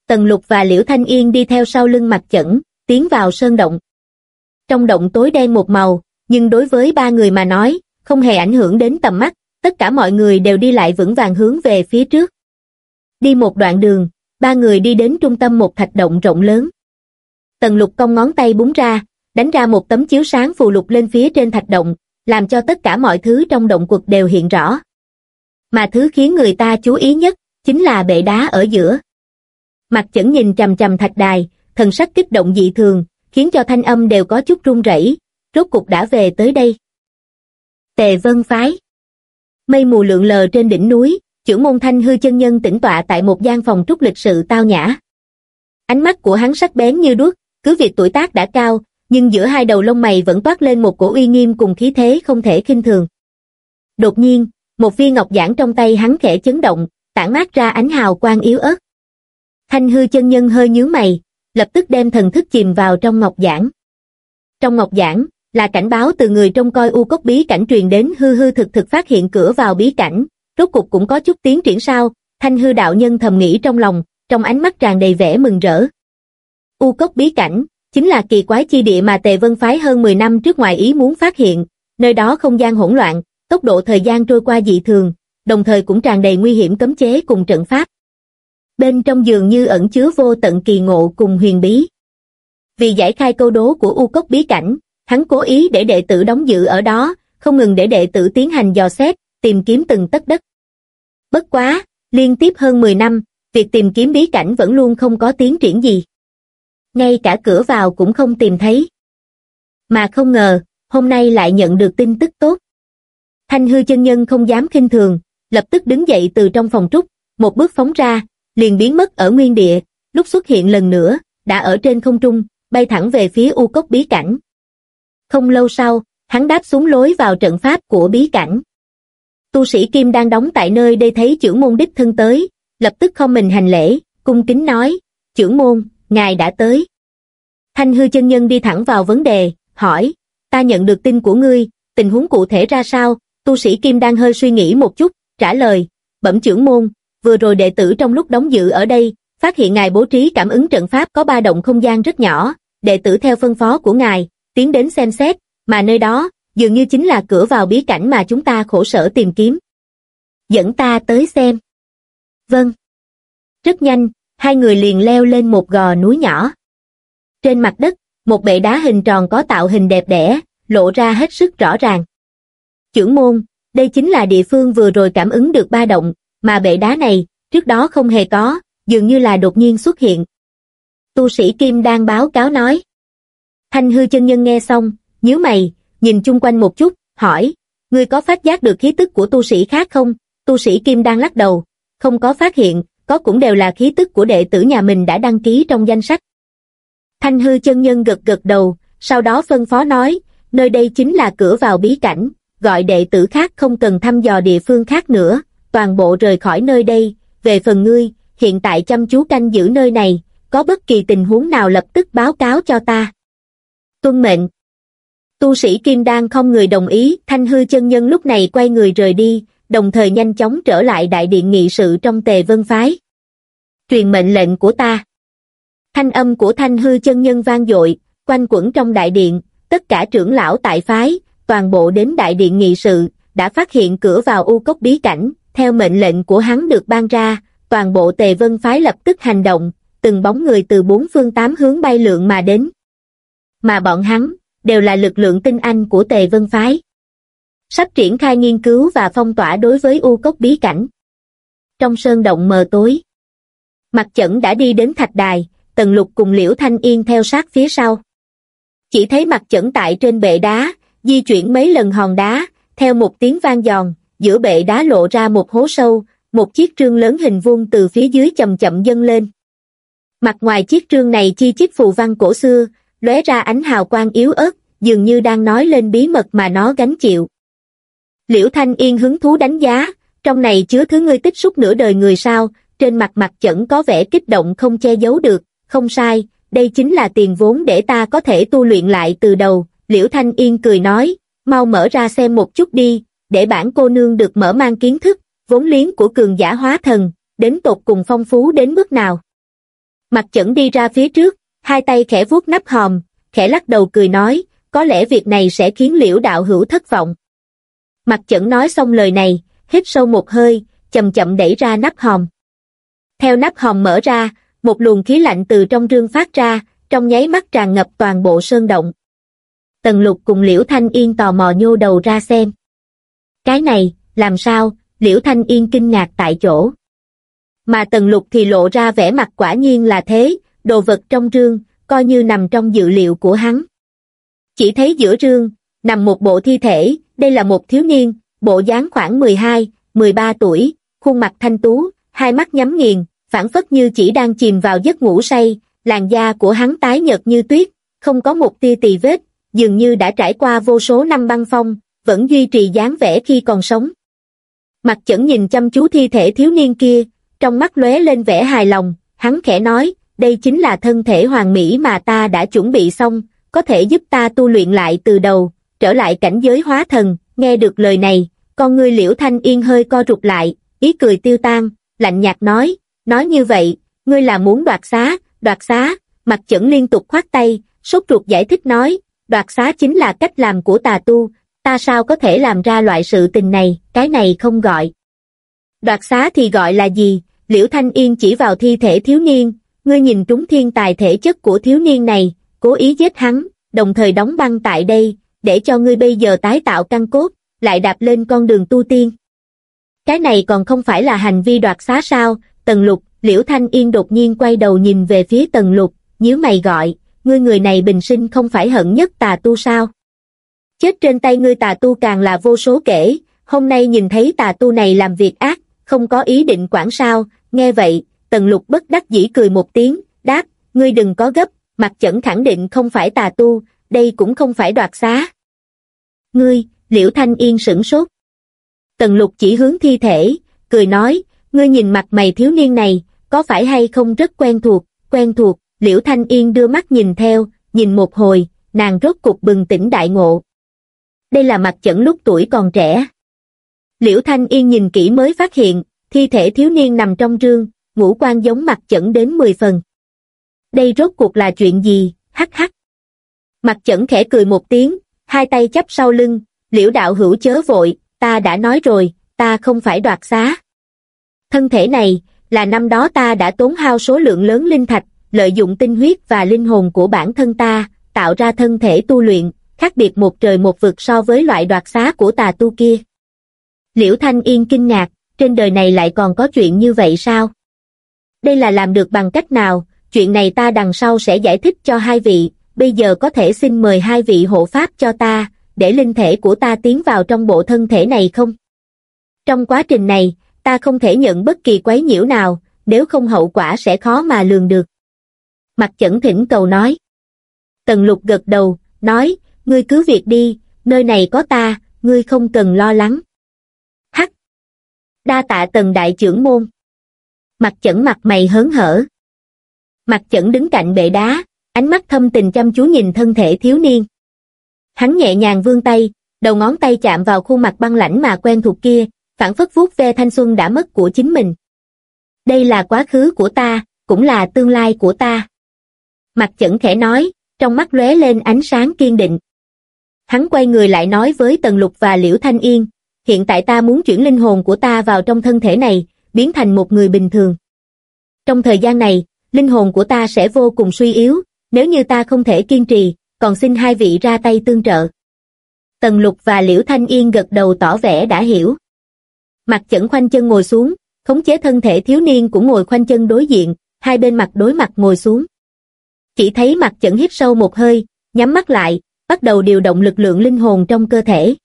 Tần Lục và Liễu Thanh Yên đi theo sau lưng mặt chẩn, tiến vào sơn động. Trong động tối đen một màu, nhưng đối với ba người mà nói, không hề ảnh hưởng đến tầm mắt, tất cả mọi người đều đi lại vững vàng hướng về phía trước. Đi một đoạn đường, ba người đi đến trung tâm một thạch động rộng lớn. Tần lục cong ngón tay búng ra, đánh ra một tấm chiếu sáng phù lục lên phía trên thạch động, làm cho tất cả mọi thứ trong động quật đều hiện rõ. Mà thứ khiến người ta chú ý nhất, chính là bệ đá ở giữa. Mặt chẩn nhìn trầm trầm thạch đài, thần sắc kích động dị thường, khiến cho thanh âm đều có chút run rẩy, rốt cục đã về tới đây. Tề Vân Phái Mây mù lượn lờ trên đỉnh núi, chữ môn thanh hư chân nhân tĩnh tọa tại một gian phòng trúc lịch sự tao nhã. Ánh mắt của hắn sắc bén như đuốc, cứ việc tuổi tác đã cao, nhưng giữa hai đầu lông mày vẫn toát lên một cổ uy nghiêm cùng khí thế không thể khinh thường. Đột nhiên, một viên ngọc giản trong tay hắn khẽ chấn động, tản mát ra ánh hào quang yếu ớt. Thanh hư chân nhân hơi nhướng mày, lập tức đem thần thức chìm vào trong ngọc giản. Trong ngọc giản, là cảnh báo từ người trong coi u cốc bí cảnh truyền đến hư hư thực thực phát hiện cửa vào bí cảnh, rốt cục cũng có chút tiến triển sao, thanh hư đạo nhân thầm nghĩ trong lòng, trong ánh mắt tràn đầy vẻ mừng rỡ. U cốc bí cảnh, chính là kỳ quái chi địa mà Tề Vân phái hơn 10 năm trước ngoài ý muốn phát hiện, nơi đó không gian hỗn loạn, tốc độ thời gian trôi qua dị thường, đồng thời cũng tràn đầy nguy hiểm cấm chế cùng trận pháp. Bên trong giường như ẩn chứa vô tận kỳ ngộ cùng huyền bí. Vì giải khai câu đố của U cốc bí cảnh, hắn cố ý để đệ tử đóng giữ ở đó, không ngừng để đệ tử tiến hành dò xét, tìm kiếm từng tất đất. Bất quá, liên tiếp hơn 10 năm, việc tìm kiếm bí cảnh vẫn luôn không có tiến triển gì. Ngay cả cửa vào cũng không tìm thấy. Mà không ngờ, hôm nay lại nhận được tin tức tốt. Thanh hư chân nhân không dám khinh thường, lập tức đứng dậy từ trong phòng trúc, một bước phóng ra, liền biến mất ở nguyên địa, lúc xuất hiện lần nữa, đã ở trên không trung, bay thẳng về phía u cốc bí cảnh. Không lâu sau, hắn đáp xuống lối vào trận pháp của bí cảnh. Tu sĩ Kim đang đóng tại nơi đây thấy trưởng môn đích thân tới, lập tức không mình hành lễ, cung kính nói, trưởng môn, ngài đã tới. Thanh hư chân nhân đi thẳng vào vấn đề, hỏi, ta nhận được tin của ngươi, tình huống cụ thể ra sao, tu sĩ Kim đang hơi suy nghĩ một chút, trả lời, bẩm trưởng môn, vừa rồi đệ tử trong lúc đóng giữ ở đây, phát hiện ngài bố trí cảm ứng trận pháp có ba động không gian rất nhỏ, đệ tử theo phân phó của ngài, tiến đến xem xét, mà nơi đó, dường như chính là cửa vào bí cảnh mà chúng ta khổ sở tìm kiếm. Dẫn ta tới xem. Vâng. Rất nhanh, hai người liền leo lên một gò núi nhỏ. Trên mặt đất, một bệ đá hình tròn có tạo hình đẹp đẽ, lộ ra hết sức rõ ràng. Chưởng môn, đây chính là địa phương vừa rồi cảm ứng được ba động, mà bệ đá này, trước đó không hề có, dường như là đột nhiên xuất hiện. Tu sĩ Kim đang báo cáo nói. Thanh hư chân nhân nghe xong, nhíu mày, nhìn chung quanh một chút, hỏi, ngươi có phát giác được khí tức của tu sĩ khác không? Tu sĩ Kim đang lắc đầu, không có phát hiện, có cũng đều là khí tức của đệ tử nhà mình đã đăng ký trong danh sách. Thanh hư chân nhân gật gật đầu, sau đó phân phó nói, nơi đây chính là cửa vào bí cảnh, gọi đệ tử khác không cần thăm dò địa phương khác nữa, toàn bộ rời khỏi nơi đây, về phần ngươi, hiện tại chăm chú canh giữ nơi này, có bất kỳ tình huống nào lập tức báo cáo cho ta. Tuân mệnh. Tu sĩ Kim Đan không người đồng ý, thanh hư chân nhân lúc này quay người rời đi, đồng thời nhanh chóng trở lại đại điện nghị sự trong tề vân phái. Truyền mệnh lệnh của ta. Thanh âm của thanh hư chân nhân vang dội, quanh quẩn trong đại điện, tất cả trưởng lão tại phái, toàn bộ đến đại điện nghị sự, đã phát hiện cửa vào u cốc bí cảnh, theo mệnh lệnh của hắn được ban ra, toàn bộ tề vân phái lập tức hành động, từng bóng người từ bốn phương tám hướng bay lượn mà đến. Mà bọn hắn, đều là lực lượng tinh anh của tề vân phái. Sắp triển khai nghiên cứu và phong tỏa đối với u cốc bí cảnh. Trong sơn động mờ tối, mặt chẩn đã đi đến thạch đài, tần lục cùng liễu thanh yên theo sát phía sau. Chỉ thấy mặt chẩn tại trên bệ đá, di chuyển mấy lần hòn đá, theo một tiếng vang giòn, giữa bệ đá lộ ra một hố sâu, một chiếc trương lớn hình vuông từ phía dưới chậm chậm dâng lên. Mặt ngoài chiếc trương này chi chiếc phù văn cổ xưa, lóe ra ánh hào quang yếu ớt, dường như đang nói lên bí mật mà nó gánh chịu. Liễu Thanh Yên hứng thú đánh giá, trong này chứa thứ ngươi tích xúc nửa đời người sao, trên mặt mặt chẩn có vẻ kích động không che giấu được, không sai, đây chính là tiền vốn để ta có thể tu luyện lại từ đầu, Liễu Thanh Yên cười nói, mau mở ra xem một chút đi, để bản cô nương được mở mang kiến thức, vốn liếng của cường giả hóa thần, đến tột cùng phong phú đến mức nào. Mặt chẩn đi ra phía trước, hai tay khẽ vuốt nắp hòm, khẽ lắc đầu cười nói, có lẽ việc này sẽ khiến liễu đạo hữu thất vọng. Mặt chẩn nói xong lời này, hít sâu một hơi, chậm chậm đẩy ra nắp hòm. Theo nắp hòm mở ra, một luồng khí lạnh từ trong rương phát ra, trong nháy mắt tràn ngập toàn bộ sơn động. Tần lục cùng Liễu Thanh Yên tò mò nhô đầu ra xem. Cái này, làm sao, Liễu Thanh Yên kinh ngạc tại chỗ. Mà Tần lục thì lộ ra vẻ mặt quả nhiên là thế, đồ vật trong rương, coi như nằm trong dự liệu của hắn. Chỉ thấy giữa rương, nằm một bộ thi thể, đây là một thiếu niên, bộ dáng khoảng 12, 13 tuổi, khuôn mặt thanh tú, hai mắt nhắm nghiền, phản phất như chỉ đang chìm vào giấc ngủ say, làn da của hắn tái nhợt như tuyết, không có một tia tì vết, dường như đã trải qua vô số năm băng phong, vẫn duy trì dáng vẻ khi còn sống. Mặt chẩn nhìn chăm chú thi thể thiếu niên kia, trong mắt lóe lên vẻ hài lòng, hắn khẽ nói, đây chính là thân thể hoàng mỹ mà ta đã chuẩn bị xong, có thể giúp ta tu luyện lại từ đầu, trở lại cảnh giới hóa thần, nghe được lời này, con ngươi liễu thanh yên hơi co rụt lại, ý cười tiêu tan, lạnh nhạt nói, nói như vậy, ngươi là muốn đoạt xá, đoạt xá, mặt chẩn liên tục khoát tay, sốt ruột giải thích nói, đoạt xá chính là cách làm của tà tu, ta sao có thể làm ra loại sự tình này, cái này không gọi. Đoạt xá thì gọi là gì? Liễu Thanh Yên chỉ vào thi thể thiếu niên, ngươi nhìn trúng thiên tài thể chất của thiếu niên này, cố ý giết hắn, đồng thời đóng băng tại đây, để cho ngươi bây giờ tái tạo căn cốt, lại đạp lên con đường tu tiên. Cái này còn không phải là hành vi đoạt xá sao, Tần Lục, Liễu Thanh Yên đột nhiên quay đầu nhìn về phía Tần Lục, nhíu mày gọi, ngươi người này bình sinh không phải hận nhất tà tu sao? Chết trên tay ngươi tà tu càng là vô số kể, hôm nay nhìn thấy tà tu này làm việc ác, không có ý định quản sao, nghe vậy, Tần Lục bất đắc dĩ cười một tiếng, đáp, ngươi đừng có gấp, mặt chẩn khẳng định không phải tà tu, đây cũng không phải đoạt xá. Ngươi, Liễu Thanh Yên sửng sốt. Tần Lục chỉ hướng thi thể, cười nói, ngươi nhìn mặt mày thiếu niên này, có phải hay không rất quen thuộc, quen thuộc, Liễu Thanh Yên đưa mắt nhìn theo, nhìn một hồi, nàng rốt cục bừng tỉnh đại ngộ. Đây là mặt chẩn lúc tuổi còn trẻ. Liễu Thanh Yên nhìn kỹ mới phát hiện, thi thể thiếu niên nằm trong rương, ngũ quan giống mặt chẩn đến 10 phần. Đây rốt cuộc là chuyện gì, hắc hắc. Mặt chẩn khẽ cười một tiếng, hai tay chắp sau lưng, liễu đạo hữu chớ vội, ta đã nói rồi, ta không phải đoạt xá. Thân thể này, là năm đó ta đã tốn hao số lượng lớn linh thạch, lợi dụng tinh huyết và linh hồn của bản thân ta, tạo ra thân thể tu luyện, khác biệt một trời một vực so với loại đoạt xá của tà tu kia. Liễu Thanh Yên kinh ngạc, trên đời này lại còn có chuyện như vậy sao? Đây là làm được bằng cách nào, chuyện này ta đằng sau sẽ giải thích cho hai vị, bây giờ có thể xin mời hai vị hộ pháp cho ta, để linh thể của ta tiến vào trong bộ thân thể này không? Trong quá trình này, ta không thể nhận bất kỳ quấy nhiễu nào, nếu không hậu quả sẽ khó mà lường được. Mặt chẩn thỉnh cầu nói. Tần lục gật đầu, nói, ngươi cứ việc đi, nơi này có ta, ngươi không cần lo lắng. Hắc! Đa tạ tần đại trưởng môn. Mặt chẩn mặt mày hớn hở. Mặt chẩn đứng cạnh bệ đá, ánh mắt thâm tình chăm chú nhìn thân thể thiếu niên. Hắn nhẹ nhàng vươn tay, đầu ngón tay chạm vào khuôn mặt băng lãnh mà quen thuộc kia, phản phất vuốt ve thanh xuân đã mất của chính mình. Đây là quá khứ của ta, cũng là tương lai của ta. Mặt chẩn khẽ nói, trong mắt lóe lên ánh sáng kiên định. Hắn quay người lại nói với Tần Lục và Liễu Thanh Yên, hiện tại ta muốn chuyển linh hồn của ta vào trong thân thể này, biến thành một người bình thường. Trong thời gian này, linh hồn của ta sẽ vô cùng suy yếu, nếu như ta không thể kiên trì, còn xin hai vị ra tay tương trợ. Tần Lục và Liễu Thanh Yên gật đầu tỏ vẻ đã hiểu. Mặt chẩn khoanh chân ngồi xuống, khống chế thân thể thiếu niên cũng ngồi khoanh chân đối diện, hai bên mặt đối mặt ngồi xuống. Chỉ thấy mặt chẩn hít sâu một hơi, nhắm mắt lại, bắt đầu điều động lực lượng linh hồn trong cơ thể.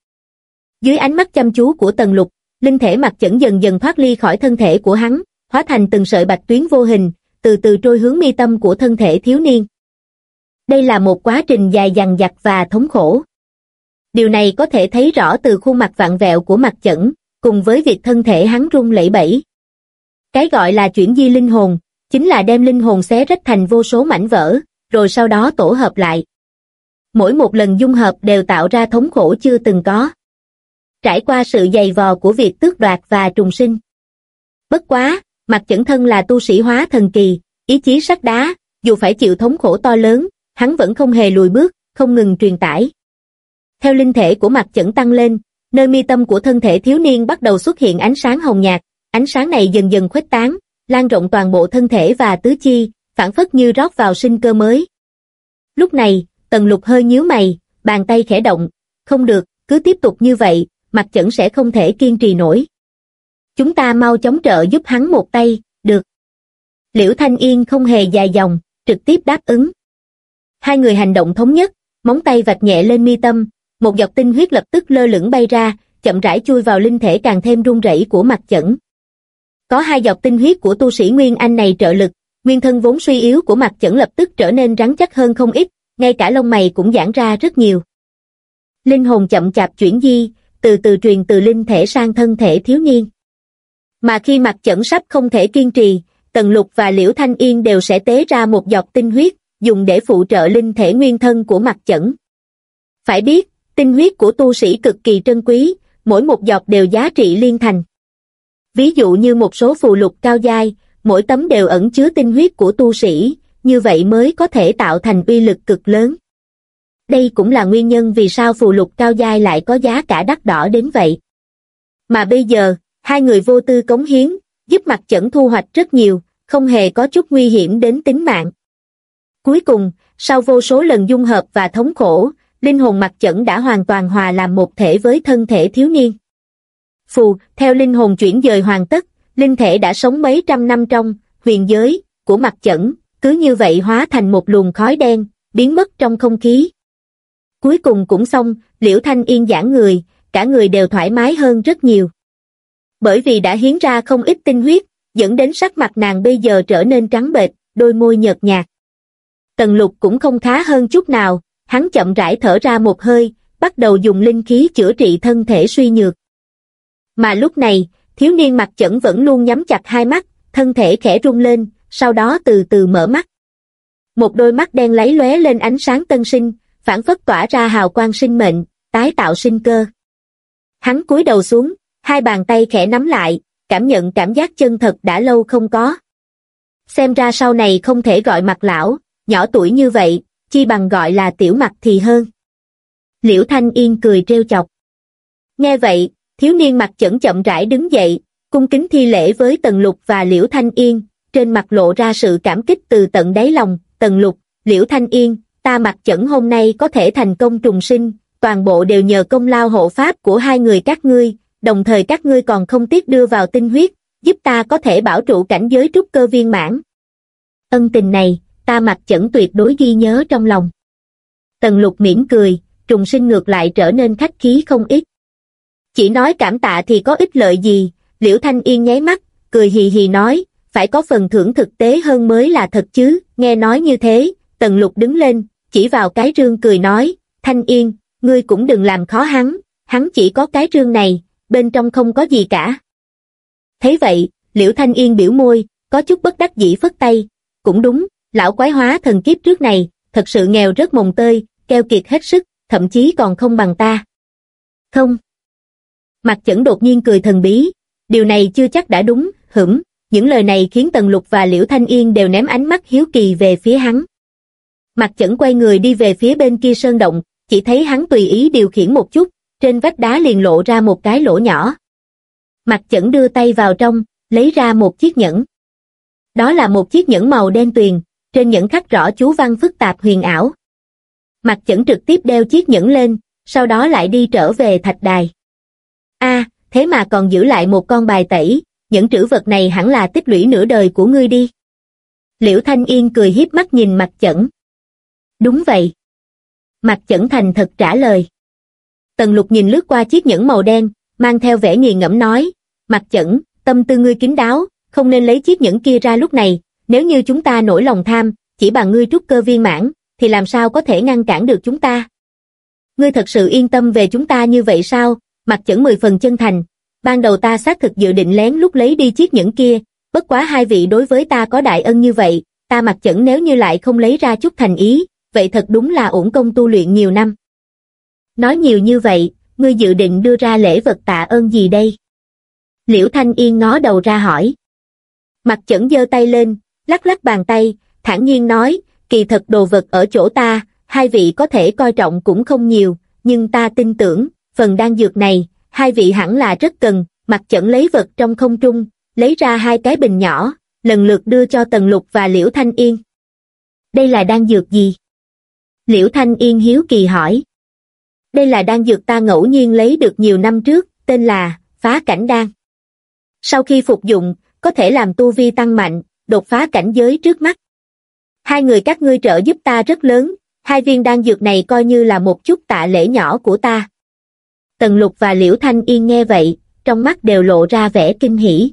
Dưới ánh mắt chăm chú của Tần Lục, linh thể mặt chẩn dần dần thoát ly khỏi thân thể của hắn, hóa thành từng sợi bạch tuyến vô hình, từ từ trôi hướng mi tâm của thân thể thiếu niên. Đây là một quá trình dài dằng dặc và thống khổ. Điều này có thể thấy rõ từ khuôn mặt vặn vẹo của mặt chẩn, cùng với việc thân thể hắn rung lẩy bẩy. Cái gọi là chuyển di linh hồn, chính là đem linh hồn xé rách thành vô số mảnh vỡ, rồi sau đó tổ hợp lại. Mỗi một lần dung hợp đều tạo ra thống khổ chưa từng có. Trải qua sự dày vò của việc tước đoạt và trùng sinh. Bất quá, mặt chẩn thân là tu sĩ hóa thần kỳ, ý chí sắt đá, dù phải chịu thống khổ to lớn, hắn vẫn không hề lùi bước, không ngừng truyền tải. Theo linh thể của mặt chẩn tăng lên, nơi mi tâm của thân thể thiếu niên bắt đầu xuất hiện ánh sáng hồng nhạt, ánh sáng này dần dần khuếch tán, lan rộng toàn bộ thân thể và tứ chi, phản phất như rót vào sinh cơ mới. Lúc này, tần lục hơi nhíu mày, bàn tay khẽ động, không được, cứ tiếp tục như vậy, mặt chẩn sẽ không thể kiên trì nổi. Chúng ta mau chống trợ giúp hắn một tay, được. Liễu Thanh Yên không hề dài dòng, trực tiếp đáp ứng. Hai người hành động thống nhất, móng tay vạch nhẹ lên mi tâm, một giọt tinh huyết lập tức lơ lửng bay ra, chậm rãi chui vào linh thể càng thêm run rẩy của mặt chẩn. Có hai giọt tinh huyết của tu sĩ Nguyên Anh này trợ lực, nguyên thân vốn suy yếu của mặt chẩn lập tức trở nên rắn chắc hơn không ít, ngay cả lông mày cũng giãn ra rất nhiều. Linh hồn chậm chạp chuyển di, từ từ truyền từ linh thể sang thân thể thiếu niên. Mà khi mặt chẩn sắp không thể kiên trì, Tần Lục và Liễu Thanh Yên đều sẽ tế ra một giọt tinh huyết, dùng để phụ trợ linh thể nguyên thân của mặt chẩn. Phải biết, tinh huyết của tu sĩ cực kỳ trân quý, mỗi một giọt đều giá trị liên thành. Ví dụ như một số phù lục cao giai, mỗi tấm đều ẩn chứa tinh huyết của tu sĩ, như vậy mới có thể tạo thành uy lực cực lớn. Đây cũng là nguyên nhân vì sao phù lục cao giai lại có giá cả đắt đỏ đến vậy. Mà bây giờ, hai người vô tư cống hiến, giúp mặt chẩn thu hoạch rất nhiều, không hề có chút nguy hiểm đến tính mạng. Cuối cùng, sau vô số lần dung hợp và thống khổ, linh hồn mặt chẩn đã hoàn toàn hòa làm một thể với thân thể thiếu niên. Phù, theo linh hồn chuyển dời hoàn tất, linh thể đã sống mấy trăm năm trong huyền giới của mặt chẩn, cứ như vậy hóa thành một luồng khói đen, biến mất trong không khí. Cuối cùng cũng xong, Liễu Thanh Yên giãn người, cả người đều thoải mái hơn rất nhiều. Bởi vì đã hiến ra không ít tinh huyết, dẫn đến sắc mặt nàng bây giờ trở nên trắng bệch, đôi môi nhợt nhạt. Tần lục cũng không khá hơn chút nào, hắn chậm rãi thở ra một hơi, bắt đầu dùng linh khí chữa trị thân thể suy nhược. Mà lúc này, thiếu niên mặt chẩn vẫn luôn nhắm chặt hai mắt, thân thể khẽ rung lên, sau đó từ từ mở mắt. Một đôi mắt đen lấy lóe lên ánh sáng tân sinh, phản phất tỏa ra hào quang sinh mệnh, tái tạo sinh cơ. Hắn cúi đầu xuống, hai bàn tay khẽ nắm lại, cảm nhận cảm giác chân thật đã lâu không có. Xem ra sau này không thể gọi mặt lão, nhỏ tuổi như vậy, chi bằng gọi là tiểu mặt thì hơn. Liễu Thanh Yên cười trêu chọc. Nghe vậy, thiếu niên mặt chẩn chậm rãi đứng dậy, cung kính thi lễ với Tần Lục và Liễu Thanh Yên, trên mặt lộ ra sự cảm kích từ tận đáy lòng, Tần Lục, Liễu Thanh Yên, ta mặt chẩn hôm nay có thể thành công trùng sinh, toàn bộ đều nhờ công lao hộ pháp của hai người các ngươi, đồng thời các ngươi còn không tiếc đưa vào tinh huyết, giúp ta có thể bảo trụ cảnh giới trúc cơ viên mãn. Ân tình này, ta mặt chẩn tuyệt đối ghi nhớ trong lòng. Tần lục mỉm cười, trùng sinh ngược lại trở nên khách khí không ít. Chỉ nói cảm tạ thì có ích lợi gì, liễu thanh yên nháy mắt, cười hì hì nói, phải có phần thưởng thực tế hơn mới là thật chứ, nghe nói như thế, tần lục đứng lên, chỉ vào cái rương cười nói, thanh yên, ngươi cũng đừng làm khó hắn, hắn chỉ có cái rương này, bên trong không có gì cả. Thấy vậy, liễu thanh yên biểu môi, có chút bất đắc dĩ phất tay, cũng đúng, lão quái hóa thần kiếp trước này, thật sự nghèo rất mồng tơi, keo kiệt hết sức, thậm chí còn không bằng ta. Không. Mặt chẩn đột nhiên cười thần bí, điều này chưa chắc đã đúng, hửm, những lời này khiến Tần Lục và Liễu Thanh Yên đều ném ánh mắt hiếu kỳ về phía hắn. Mặt chẩn quay người đi về phía bên kia sơn động, chỉ thấy hắn tùy ý điều khiển một chút, trên vách đá liền lộ ra một cái lỗ nhỏ. Mặt chẩn đưa tay vào trong, lấy ra một chiếc nhẫn. Đó là một chiếc nhẫn màu đen tuyền, trên nhẫn khắc rõ chú văn phức tạp huyền ảo. Mặt chẩn trực tiếp đeo chiếc nhẫn lên, sau đó lại đi trở về thạch đài. a thế mà còn giữ lại một con bài tẩy, những trữ vật này hẳn là tích lũy nửa đời của ngươi đi. Liễu Thanh Yên cười hiếp mắt nhìn mặt chẩn. Đúng vậy. Mặt chẩn thành thật trả lời. Tần lục nhìn lướt qua chiếc nhẫn màu đen, mang theo vẻ nghiền ngẫm nói, mặt chẩn, tâm tư ngươi kín đáo, không nên lấy chiếc nhẫn kia ra lúc này, nếu như chúng ta nổi lòng tham, chỉ bằng ngươi trúc cơ viên mãn, thì làm sao có thể ngăn cản được chúng ta? Ngươi thật sự yên tâm về chúng ta như vậy sao? Mặt chẩn mười phần chân thành, ban đầu ta xác thực dự định lén lúc lấy đi chiếc nhẫn kia, bất quá hai vị đối với ta có đại ân như vậy, ta mặt chẩn nếu như lại không lấy ra chút thành ý, vậy thật đúng là ổn công tu luyện nhiều năm. Nói nhiều như vậy, ngươi dự định đưa ra lễ vật tạ ơn gì đây? Liễu Thanh Yên ngó đầu ra hỏi. Mặt chẩn giơ tay lên, lắc lắc bàn tay, thản nhiên nói, kỳ thật đồ vật ở chỗ ta, hai vị có thể coi trọng cũng không nhiều, nhưng ta tin tưởng, phần đan dược này, hai vị hẳn là rất cần, mặt chẩn lấy vật trong không trung, lấy ra hai cái bình nhỏ, lần lượt đưa cho Tần Lục và Liễu Thanh Yên. Đây là đan dược gì? Liễu Thanh Yên hiếu kỳ hỏi. Đây là đan dược ta ngẫu nhiên lấy được nhiều năm trước, tên là phá cảnh đan. Sau khi phục dụng, có thể làm tu vi tăng mạnh, đột phá cảnh giới trước mắt. Hai người các ngươi trợ giúp ta rất lớn, hai viên đan dược này coi như là một chút tạ lễ nhỏ của ta. Tần Lục và Liễu Thanh Yên nghe vậy, trong mắt đều lộ ra vẻ kinh hỉ.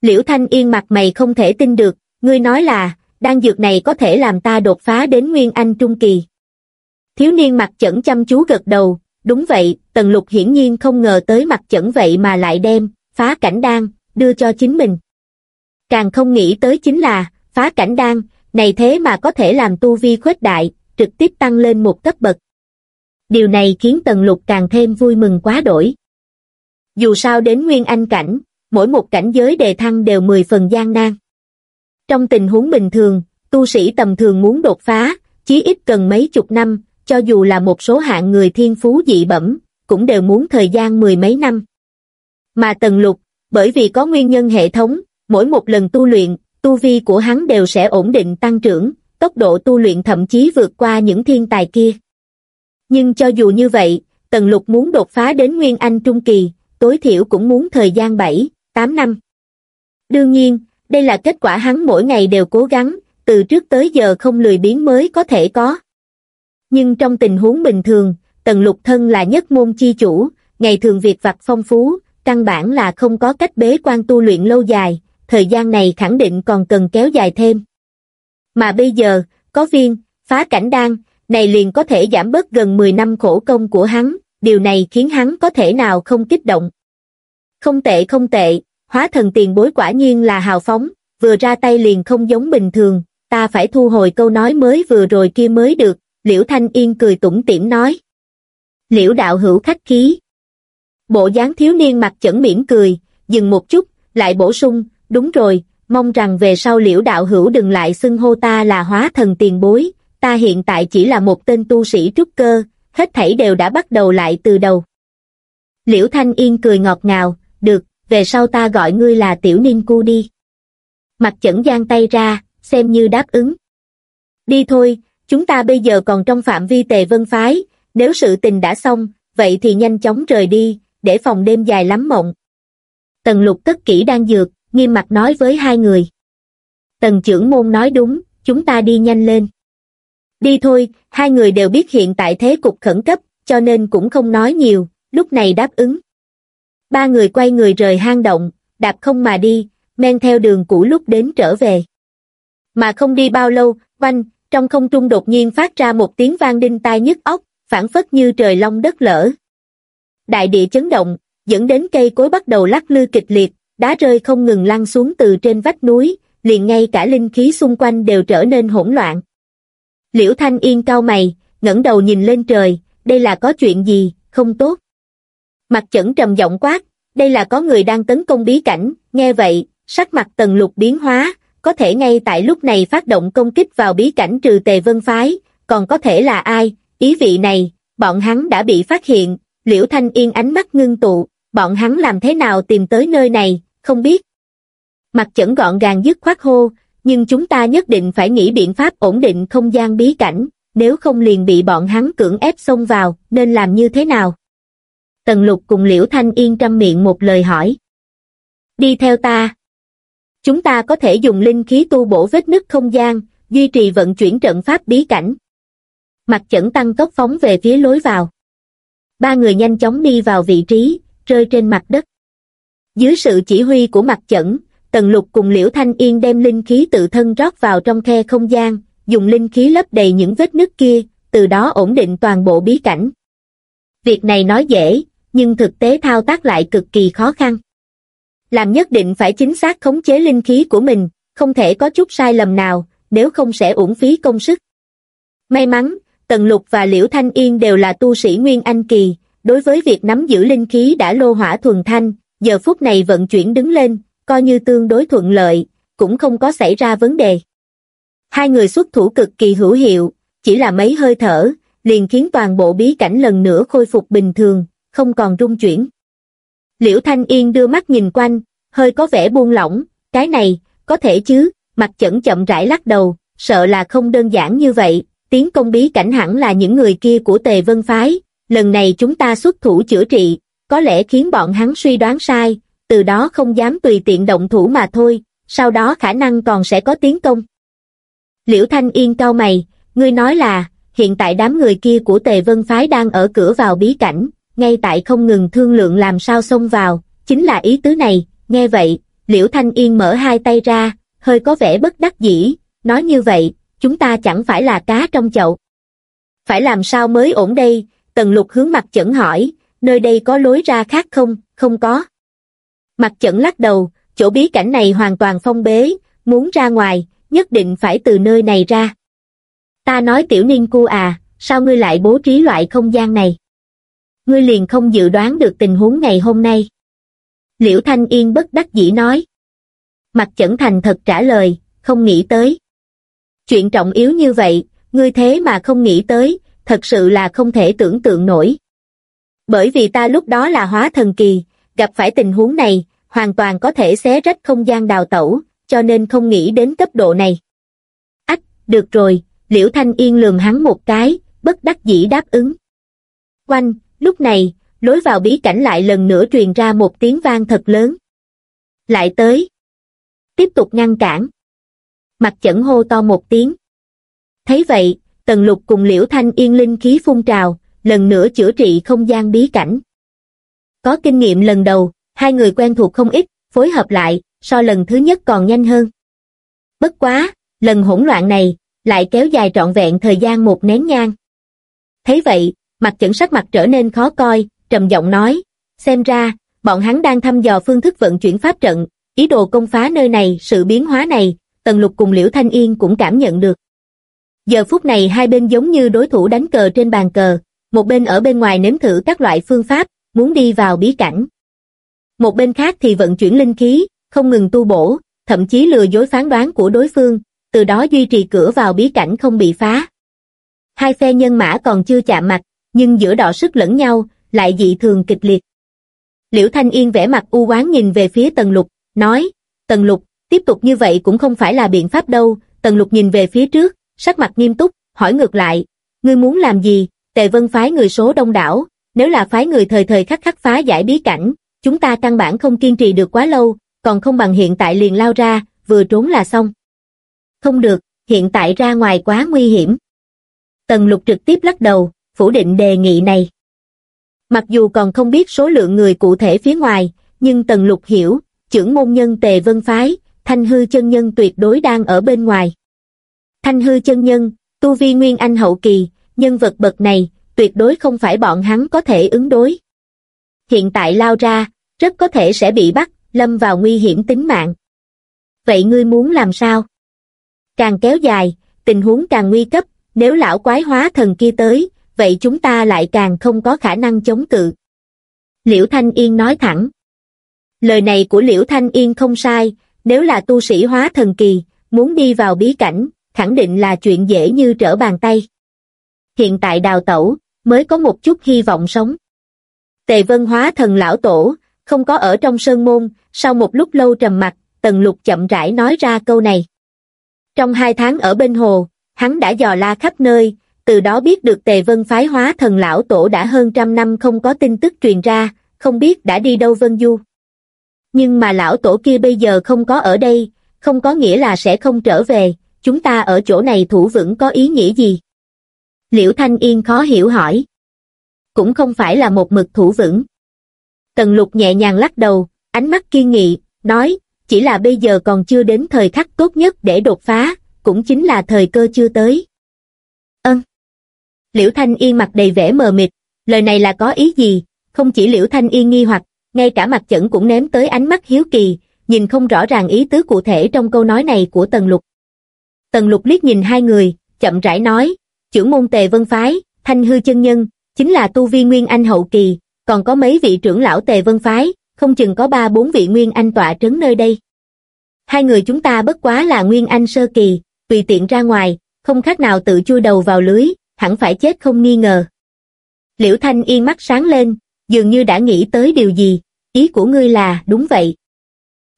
Liễu Thanh Yên mặt mày không thể tin được, ngươi nói là, đan dược này có thể làm ta đột phá đến Nguyên Anh Trung Kỳ. Thiếu niên mặt chẩn chăm chú gật đầu, đúng vậy, Tần Lục hiển nhiên không ngờ tới mặt chẩn vậy mà lại đem, phá cảnh đan, đưa cho chính mình. Càng không nghĩ tới chính là, phá cảnh đan, này thế mà có thể làm tu vi khuếch đại, trực tiếp tăng lên một cấp bậc. Điều này khiến Tần Lục càng thêm vui mừng quá đổi. Dù sao đến Nguyên Anh cảnh, mỗi một cảnh giới đề thăng đều 10 phần gian nan. Trong tình huống bình thường, tu sĩ tầm thường muốn đột phá, chí ít cần mấy chục năm, cho dù là một số hạng người thiên phú dị bẩm, cũng đều muốn thời gian mười mấy năm. Mà Tần Lục, bởi vì có nguyên nhân hệ thống, mỗi một lần tu luyện, tu vi của hắn đều sẽ ổn định tăng trưởng, tốc độ tu luyện thậm chí vượt qua những thiên tài kia. Nhưng cho dù như vậy, Tần Lục muốn đột phá đến Nguyên Anh Trung Kỳ, tối thiểu cũng muốn thời gian 7, 8 năm. Đương nhiên, đây là kết quả hắn mỗi ngày đều cố gắng, từ trước tới giờ không lười biếng mới có thể có. Nhưng trong tình huống bình thường, Tần Lục Thân là nhất môn chi chủ, ngày thường việc vặt phong phú, căn bản là không có cách bế quan tu luyện lâu dài, thời gian này khẳng định còn cần kéo dài thêm. Mà bây giờ, có viên, phá cảnh đan, này liền có thể giảm bớt gần 10 năm khổ công của hắn, điều này khiến hắn có thể nào không kích động. Không tệ không tệ, hóa thần tiền bối quả nhiên là hào phóng, vừa ra tay liền không giống bình thường, ta phải thu hồi câu nói mới vừa rồi kia mới được, Liễu Thanh Yên cười tủm tỉm nói. Liễu đạo hữu khách khí. Bộ dáng thiếu niên mặt chẩn mỉm cười, dừng một chút, lại bổ sung, đúng rồi, mong rằng về sau liễu đạo hữu đừng lại xưng hô ta là hóa thần tiền bối, ta hiện tại chỉ là một tên tu sĩ trúc cơ, hết thảy đều đã bắt đầu lại từ đầu. Liễu Thanh Yên cười ngọt ngào, được, về sau ta gọi ngươi là tiểu niên cu đi. Mặt chẩn giang tay ra, xem như đáp ứng. Đi thôi, chúng ta bây giờ còn trong phạm vi tề vân phái, nếu sự tình đã xong, vậy thì nhanh chóng rời đi, để phòng đêm dài lắm mộng. Tần lục tất kỹ đang dược, nghiêm mặt nói với hai người. Tần trưởng môn nói đúng, chúng ta đi nhanh lên. Đi thôi, hai người đều biết hiện tại thế cục khẩn cấp, cho nên cũng không nói nhiều, lúc này đáp ứng. Ba người quay người rời hang động, đạp không mà đi, men theo đường cũ lúc đến trở về. Mà không đi bao lâu, quanh, trong không trung đột nhiên phát ra một tiếng vang đinh tai nhức óc, phản phất như trời long đất lở. Đại địa chấn động, dẫn đến cây cối bắt đầu lắc lư kịch liệt, đá rơi không ngừng lăn xuống từ trên vách núi, liền ngay cả linh khí xung quanh đều trở nên hỗn loạn. Liễu Thanh Yên cao mày, ngẩng đầu nhìn lên trời, đây là có chuyện gì, không tốt. Mặt chẩn trầm giọng quát, đây là có người đang tấn công bí cảnh, nghe vậy, sắc mặt tần lục biến hóa, có thể ngay tại lúc này phát động công kích vào bí cảnh trừ tề vân phái, còn có thể là ai, ý vị này, bọn hắn đã bị phát hiện, liễu thanh yên ánh mắt ngưng tụ, bọn hắn làm thế nào tìm tới nơi này, không biết. Mặt chẩn gọn gàng dứt khoát hô, nhưng chúng ta nhất định phải nghĩ biện pháp ổn định không gian bí cảnh, nếu không liền bị bọn hắn cưỡng ép xông vào, nên làm như thế nào? Tần lục cùng Liễu Thanh Yên trăm miệng một lời hỏi. Đi theo ta. Chúng ta có thể dùng linh khí tu bổ vết nứt không gian, duy trì vận chuyển trận pháp bí cảnh. Mặt chẩn tăng tốc phóng về phía lối vào. Ba người nhanh chóng đi vào vị trí, rơi trên mặt đất. Dưới sự chỉ huy của mặt chẩn, Tần Lục cùng Liễu Thanh Yên đem linh khí tự thân rót vào trong khe không gian, dùng linh khí lấp đầy những vết nứt kia, từ đó ổn định toàn bộ bí cảnh. Việc này nói dễ, nhưng thực tế thao tác lại cực kỳ khó khăn. Làm nhất định phải chính xác khống chế linh khí của mình, không thể có chút sai lầm nào, nếu không sẽ uổng phí công sức. May mắn, Tần Lục và Liễu Thanh Yên đều là tu sĩ Nguyên Anh Kỳ, đối với việc nắm giữ linh khí đã lô hỏa thuần thanh, giờ phút này vận chuyển đứng lên, coi như tương đối thuận lợi, cũng không có xảy ra vấn đề. Hai người xuất thủ cực kỳ hữu hiệu, chỉ là mấy hơi thở, liền khiến toàn bộ bí cảnh lần nữa khôi phục bình thường, không còn rung chuyển. Liễu Thanh Yên đưa mắt nhìn quanh, hơi có vẻ buông lỏng, cái này, có thể chứ, mặt chẩn chậm rãi lắc đầu, sợ là không đơn giản như vậy, tiến công bí cảnh hẳn là những người kia của Tề Vân Phái, lần này chúng ta xuất thủ chữa trị, có lẽ khiến bọn hắn suy đoán sai, từ đó không dám tùy tiện động thủ mà thôi, sau đó khả năng còn sẽ có tiến công. Liễu Thanh Yên cao mày, ngươi nói là, hiện tại đám người kia của Tề Vân Phái đang ở cửa vào bí cảnh, ngay tại không ngừng thương lượng làm sao xông vào, chính là ý tứ này, nghe vậy, Liễu Thanh Yên mở hai tay ra, hơi có vẻ bất đắc dĩ, nói như vậy, chúng ta chẳng phải là cá trong chậu. Phải làm sao mới ổn đây, Tần Lục hướng mặt chẩn hỏi, nơi đây có lối ra khác không, không có. Mặt chẩn lắc đầu, chỗ bí cảnh này hoàn toàn phong bế, muốn ra ngoài, nhất định phải từ nơi này ra. Ta nói tiểu niên cu à, sao ngươi lại bố trí loại không gian này? Ngươi liền không dự đoán được tình huống ngày hôm nay. Liễu Thanh Yên bất đắc dĩ nói. Mặt chẩn thành thật trả lời, không nghĩ tới. Chuyện trọng yếu như vậy, ngươi thế mà không nghĩ tới, thật sự là không thể tưởng tượng nổi. Bởi vì ta lúc đó là hóa thần kỳ, gặp phải tình huống này, hoàn toàn có thể xé rách không gian đào tẩu, cho nên không nghĩ đến cấp độ này. Ách, được rồi, Liễu Thanh Yên lườm hắn một cái, bất đắc dĩ đáp ứng. Quanh, lúc này, lối vào bí cảnh lại lần nữa truyền ra một tiếng vang thật lớn. Lại tới. Tiếp tục ngăn cản. Mặt chẩn hô to một tiếng. Thấy vậy, Tần Lục cùng Liễu Thanh Yên linh khí phun trào, lần nữa chữa trị không gian bí cảnh. Có kinh nghiệm lần đầu, hai người quen thuộc không ít, phối hợp lại, so lần thứ nhất còn nhanh hơn. Bất quá, lần hỗn loạn này, lại kéo dài trọn vẹn thời gian một nén nhang. Thấy vậy, mặt chẩn sắc mặt trở nên khó coi, trầm giọng nói, xem ra, bọn hắn đang thăm dò phương thức vận chuyển pháp trận, ý đồ công phá nơi này, sự biến hóa này, Tần Lục cùng Liễu Thanh Yên cũng cảm nhận được. Giờ phút này hai bên giống như đối thủ đánh cờ trên bàn cờ, một bên ở bên ngoài nếm thử các loại phương pháp, muốn đi vào bí cảnh. Một bên khác thì vận chuyển linh khí, không ngừng tu bổ, thậm chí lừa dối phán đoán của đối phương, từ đó duy trì cửa vào bí cảnh không bị phá. Hai phe nhân mã còn chưa chạm mặt, nhưng giữa đọ sức lẫn nhau, lại dị thường kịch liệt. Liễu Thanh Yên vẻ mặt u oán nhìn về phía Tần Lục, nói, Tần Lục, tiếp tục như vậy cũng không phải là biện pháp đâu, Tần Lục nhìn về phía trước, sắc mặt nghiêm túc, hỏi ngược lại, ngươi muốn làm gì, Tề Vân phái người số đông đảo, nếu là phái người thời thời khắc khắc phá giải bí cảnh, chúng ta căn bản không kiên trì được quá lâu, còn không bằng hiện tại liền lao ra, vừa trốn là xong. Không được, hiện tại ra ngoài quá nguy hiểm. Tần lục trực tiếp lắc đầu, phủ định đề nghị này. Mặc dù còn không biết số lượng người cụ thể phía ngoài, nhưng Tần lục hiểu, trưởng môn nhân tề vân phái, thanh hư chân nhân tuyệt đối đang ở bên ngoài. Thanh hư chân nhân, tu vi nguyên anh hậu kỳ, nhân vật bậc này, tuyệt đối không phải bọn hắn có thể ứng đối. Hiện tại lao ra, rất có thể sẽ bị bắt, lâm vào nguy hiểm tính mạng. Vậy ngươi muốn làm sao? Càng kéo dài, tình huống càng nguy cấp, nếu lão quái hóa thần kia tới, vậy chúng ta lại càng không có khả năng chống cự. Liễu Thanh Yên nói thẳng. Lời này của Liễu Thanh Yên không sai, nếu là tu sĩ hóa thần kỳ, muốn đi vào bí cảnh, khẳng định là chuyện dễ như trở bàn tay. Hiện tại đào tẩu, mới có một chút hy vọng sống. Tề vân hóa thần lão tổ, không có ở trong sơn môn, sau một lúc lâu trầm mặt, tần lục chậm rãi nói ra câu này. Trong hai tháng ở bên hồ, hắn đã dò la khắp nơi, từ đó biết được tề vân phái hóa thần lão tổ đã hơn trăm năm không có tin tức truyền ra, không biết đã đi đâu vân du. Nhưng mà lão tổ kia bây giờ không có ở đây, không có nghĩa là sẽ không trở về, chúng ta ở chỗ này thủ vững có ý nghĩa gì? Liễu Thanh Yên khó hiểu hỏi. Cũng không phải là một mực thủ vững. Tần lục nhẹ nhàng lắc đầu, ánh mắt kiên nghị, nói, chỉ là bây giờ còn chưa đến thời khắc tốt nhất để đột phá, cũng chính là thời cơ chưa tới. Ân. Liễu Thanh Yên mặt đầy vẻ mờ mịt, lời này là có ý gì, không chỉ Liễu Thanh Yên nghi hoặc, ngay cả mặt chẩn cũng ném tới ánh mắt hiếu kỳ, nhìn không rõ ràng ý tứ cụ thể trong câu nói này của Tần Lục. Tần Lục liếc nhìn hai người, chậm rãi nói, trưởng môn tề vân phái, thanh hư chân nhân, chính là tu vi nguyên anh hậu kỳ, còn có mấy vị trưởng lão tề vân phái, không chừng có ba bốn vị nguyên anh tọa trấn nơi đây. Hai người chúng ta bất quá là nguyên anh sơ kỳ, tùy tiện ra ngoài, không khác nào tự chui đầu vào lưới, hẳn phải chết không nghi ngờ. Liễu Thanh Yên mắt sáng lên, dường như đã nghĩ tới điều gì, ý của ngươi là đúng vậy.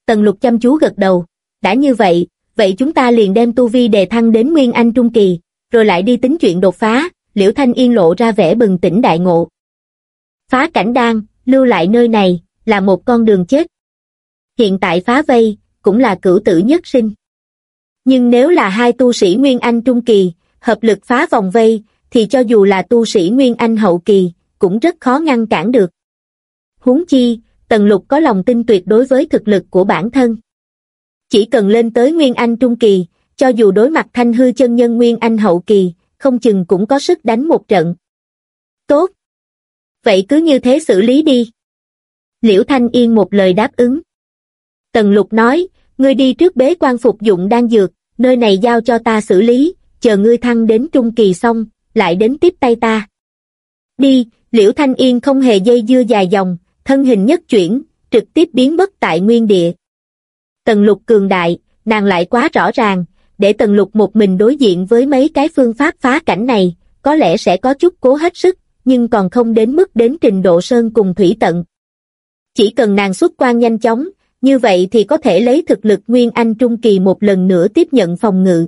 Tần lục chăm chú gật đầu, đã như vậy, vậy chúng ta liền đem tu vi đề thăng đến nguyên anh trung kỳ, rồi lại đi tính chuyện đột phá, liễu thanh yên lộ ra vẻ bừng tỉnh đại ngộ. Phá cảnh đan, lưu lại nơi này, là một con đường chết. Hiện tại phá vây, cũng là cửu tử nhất sinh. Nhưng nếu là hai tu sĩ Nguyên Anh Trung Kỳ, hợp lực phá vòng vây, thì cho dù là tu sĩ Nguyên Anh Hậu Kỳ, cũng rất khó ngăn cản được. Huống chi, Tần Lục có lòng tin tuyệt đối với thực lực của bản thân. Chỉ cần lên tới Nguyên Anh Trung Kỳ, cho dù đối mặt thanh hư chân nhân Nguyên Anh hậu kỳ, không chừng cũng có sức đánh một trận. Tốt. Vậy cứ như thế xử lý đi. Liễu Thanh Yên một lời đáp ứng. Tần Lục nói, ngươi đi trước bế quan phục dụng đang dược, nơi này giao cho ta xử lý, chờ ngươi thăng đến trung kỳ xong, lại đến tiếp tay ta. Đi, Liễu Thanh Yên không hề dây dưa dài dòng, thân hình nhất chuyển, trực tiếp biến mất tại nguyên địa. Tần Lục cường đại, nàng lại quá rõ ràng, để Tần Lục một mình đối diện với mấy cái phương pháp phá cảnh này, có lẽ sẽ có chút cố hết sức, nhưng còn không đến mức đến trình độ sơn cùng thủy tận. Chỉ cần nàng xuất quan nhanh chóng, như vậy thì có thể lấy thực lực Nguyên Anh Trung Kỳ một lần nữa tiếp nhận phòng ngự.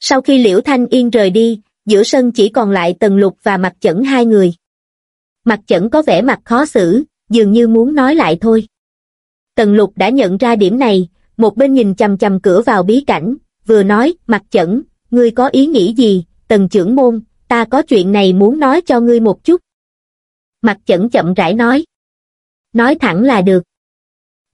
Sau khi Liễu Thanh Yên rời đi, giữa sân chỉ còn lại Tần Lục và Mặt Chẩn hai người. Mặt Chẩn có vẻ mặt khó xử, dường như muốn nói lại thôi. Tần Lục đã nhận ra điểm này, một bên nhìn chầm chầm cửa vào bí cảnh, vừa nói, mặt chẩn, ngươi có ý nghĩ gì, tần trưởng môn, ta có chuyện này muốn nói cho ngươi một chút. Mặt chẩn chậm rãi nói. Nói thẳng là được.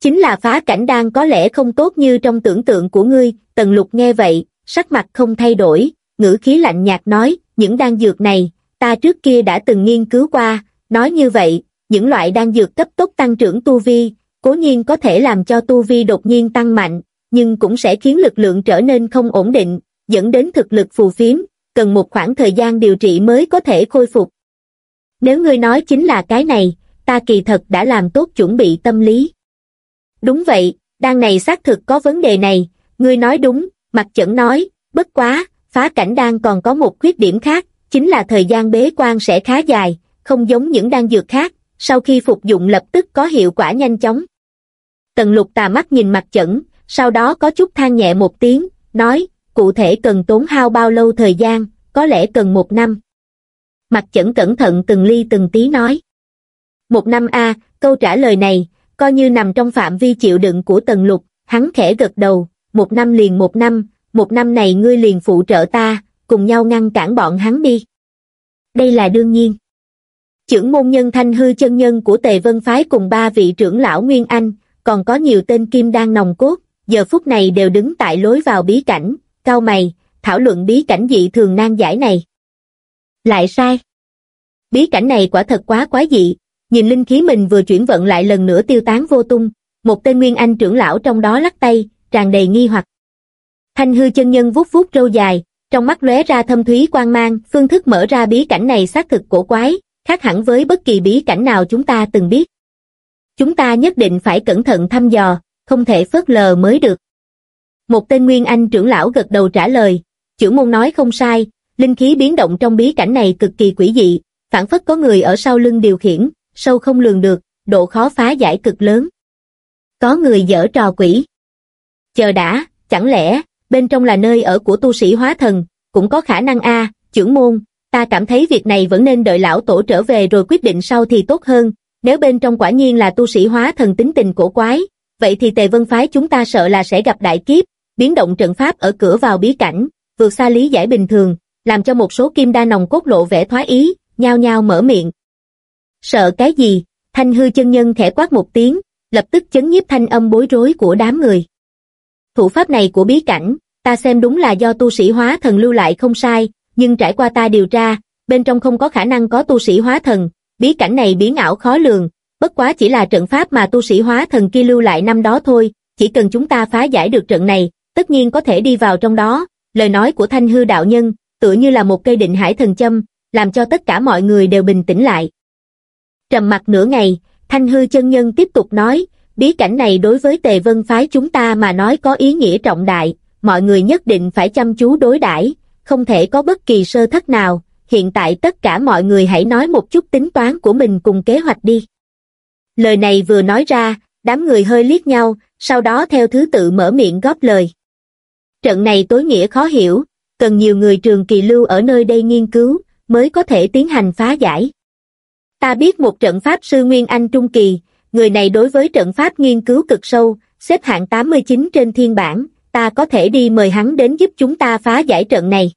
Chính là phá cảnh đang có lẽ không tốt như trong tưởng tượng của ngươi, tần lục nghe vậy, sắc mặt không thay đổi, ngữ khí lạnh nhạt nói, những đan dược này, ta trước kia đã từng nghiên cứu qua, nói như vậy, những loại đan dược cấp tốc tăng trưởng tu vi, cố nhiên có thể làm cho tu vi đột nhiên tăng mạnh, nhưng cũng sẽ khiến lực lượng trở nên không ổn định, dẫn đến thực lực phù phiếm, cần một khoảng thời gian điều trị mới có thể khôi phục. Nếu ngươi nói chính là cái này, ta kỳ thật đã làm tốt chuẩn bị tâm lý. Đúng vậy, đan này xác thực có vấn đề này, ngươi nói đúng, mặt chẩn nói, bất quá, phá cảnh đan còn có một khuyết điểm khác, chính là thời gian bế quan sẽ khá dài, không giống những đan dược khác, sau khi phục dụng lập tức có hiệu quả nhanh chóng. Tần lục tà mắt nhìn mặt chẩn, sau đó có chút than nhẹ một tiếng, nói, cụ thể cần tốn hao bao lâu thời gian, có lẽ cần một năm. Mặt chẩn cẩn thận từng ly từng tí nói. Một năm a câu trả lời này, coi như nằm trong phạm vi chịu đựng của tần lục, hắn khẽ gật đầu, một năm liền một năm, một năm này ngươi liền phụ trợ ta, cùng nhau ngăn cản bọn hắn đi. Đây là đương nhiên. Chưởng môn nhân thanh hư chân nhân của Tề Vân Phái cùng ba vị trưởng lão Nguyên Anh, còn có nhiều tên kim đang nòng cốt, giờ phút này đều đứng tại lối vào bí cảnh, cao mày, thảo luận bí cảnh dị thường nan giải này. Lại sai. Bí cảnh này quả thật quá quái dị, nhìn linh khí mình vừa chuyển vận lại lần nữa tiêu tán vô tung, một tên Nguyên Anh trưởng lão trong đó lắc tay, tràn đầy nghi hoặc. Thanh hư chân nhân vuốt vuốt râu dài, trong mắt lóe ra thâm thúy quan mang, phương thức mở ra bí cảnh này xác thực cổ quái, khác hẳn với bất kỳ bí cảnh nào chúng ta từng biết. Chúng ta nhất định phải cẩn thận thăm dò, không thể phớt lờ mới được. Một tên Nguyên Anh trưởng lão gật đầu trả lời, chữ môn nói không sai, linh khí biến động trong bí cảnh này cực kỳ quỷ dị, phản phất có người ở sau lưng điều khiển, sâu không lường được, độ khó phá giải cực lớn. Có người dở trò quỷ. Chờ đã, chẳng lẽ, bên trong là nơi ở của tu sĩ hóa thần, cũng có khả năng a à, trưởng môn, ta cảm thấy việc này vẫn nên đợi lão tổ trở về rồi quyết định sau thì tốt hơn, nếu bên trong quả nhiên là tu sĩ hóa thần tính tình cổ quái, vậy thì tề vân phái chúng ta sợ là sẽ gặp đại kiếp, biến động trận pháp ở cửa vào bí cảnh, vượt xa lý giải bình thường, làm cho một số kim đa nòng cốt lộ vẻ thoái ý, nhao nhao mở miệng. Sợ cái gì? Thanh hư chân nhân khẽ quát một tiếng, lập tức chấn nhiếp thanh âm bối rối của đám người. Thủ pháp này của bí cảnh, ta xem đúng là do tu sĩ hóa thần lưu lại không sai, nhưng trải qua ta điều tra, bên trong không có khả năng có tu sĩ hóa thần, bí cảnh này biến ảo khó lường, bất quá chỉ là trận pháp mà tu sĩ hóa thần kia lưu lại năm đó thôi, chỉ cần chúng ta phá giải được trận này, tất nhiên có thể đi vào trong đó, lời nói của thanh hư đạo nhân, tựa như là một cây định hải thần châm, làm cho tất cả mọi người đều bình tĩnh lại. Trầm mặt nửa ngày, thanh hư chân nhân tiếp tục nói, bí cảnh này đối với tề vân phái chúng ta mà nói có ý nghĩa trọng đại, mọi người nhất định phải chăm chú đối đãi không thể có bất kỳ sơ thất nào, hiện tại tất cả mọi người hãy nói một chút tính toán của mình cùng kế hoạch đi. Lời này vừa nói ra, đám người hơi liếc nhau, sau đó theo thứ tự mở miệng góp lời. Trận này tối nghĩa khó hiểu, cần nhiều người trường kỳ lưu ở nơi đây nghiên cứu, mới có thể tiến hành phá giải. Ta biết một trận pháp sư Nguyên Anh Trung Kỳ, người này đối với trận pháp nghiên cứu cực sâu, xếp hạng 89 trên thiên bản, ta có thể đi mời hắn đến giúp chúng ta phá giải trận này.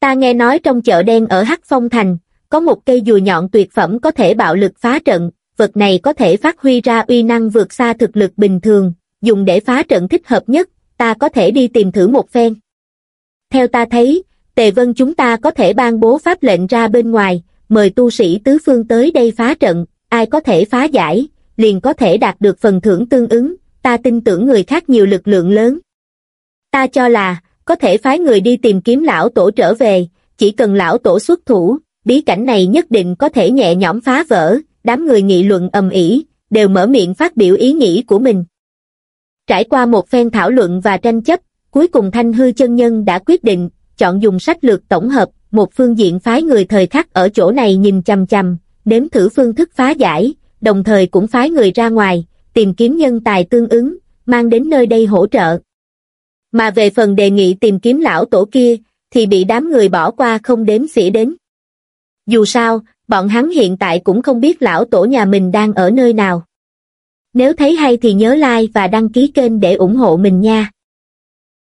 Ta nghe nói trong chợ đen ở Hắc Phong Thành, có một cây dùi nhọn tuyệt phẩm có thể bạo lực phá trận, vật này có thể phát huy ra uy năng vượt xa thực lực bình thường, dùng để phá trận thích hợp nhất, ta có thể đi tìm thử một phen. Theo ta thấy, Tề Vân chúng ta có thể ban bố pháp lệnh ra bên ngoài, mời tu sĩ tứ phương tới đây phá trận, ai có thể phá giải, liền có thể đạt được phần thưởng tương ứng, ta tin tưởng người khác nhiều lực lượng lớn. Ta cho là, có thể phái người đi tìm kiếm lão tổ trở về, chỉ cần lão tổ xuất thủ, bí cảnh này nhất định có thể nhẹ nhõm phá vỡ, đám người nghị luận ầm ĩ, đều mở miệng phát biểu ý nghĩ của mình. Trải qua một phen thảo luận và tranh chấp, cuối cùng Thanh Hư chân nhân đã quyết định, chọn dùng sách lược tổng hợp, một phương diện phái người thời khắc ở chỗ này nhìn chằm chằm, đếm thử phương thức phá giải, đồng thời cũng phái người ra ngoài, tìm kiếm nhân tài tương ứng, mang đến nơi đây hỗ trợ. Mà về phần đề nghị tìm kiếm lão tổ kia, thì bị đám người bỏ qua không đếm xỉa đến. Dù sao, bọn hắn hiện tại cũng không biết lão tổ nhà mình đang ở nơi nào. Nếu thấy hay thì nhớ like và đăng ký kênh để ủng hộ mình nha.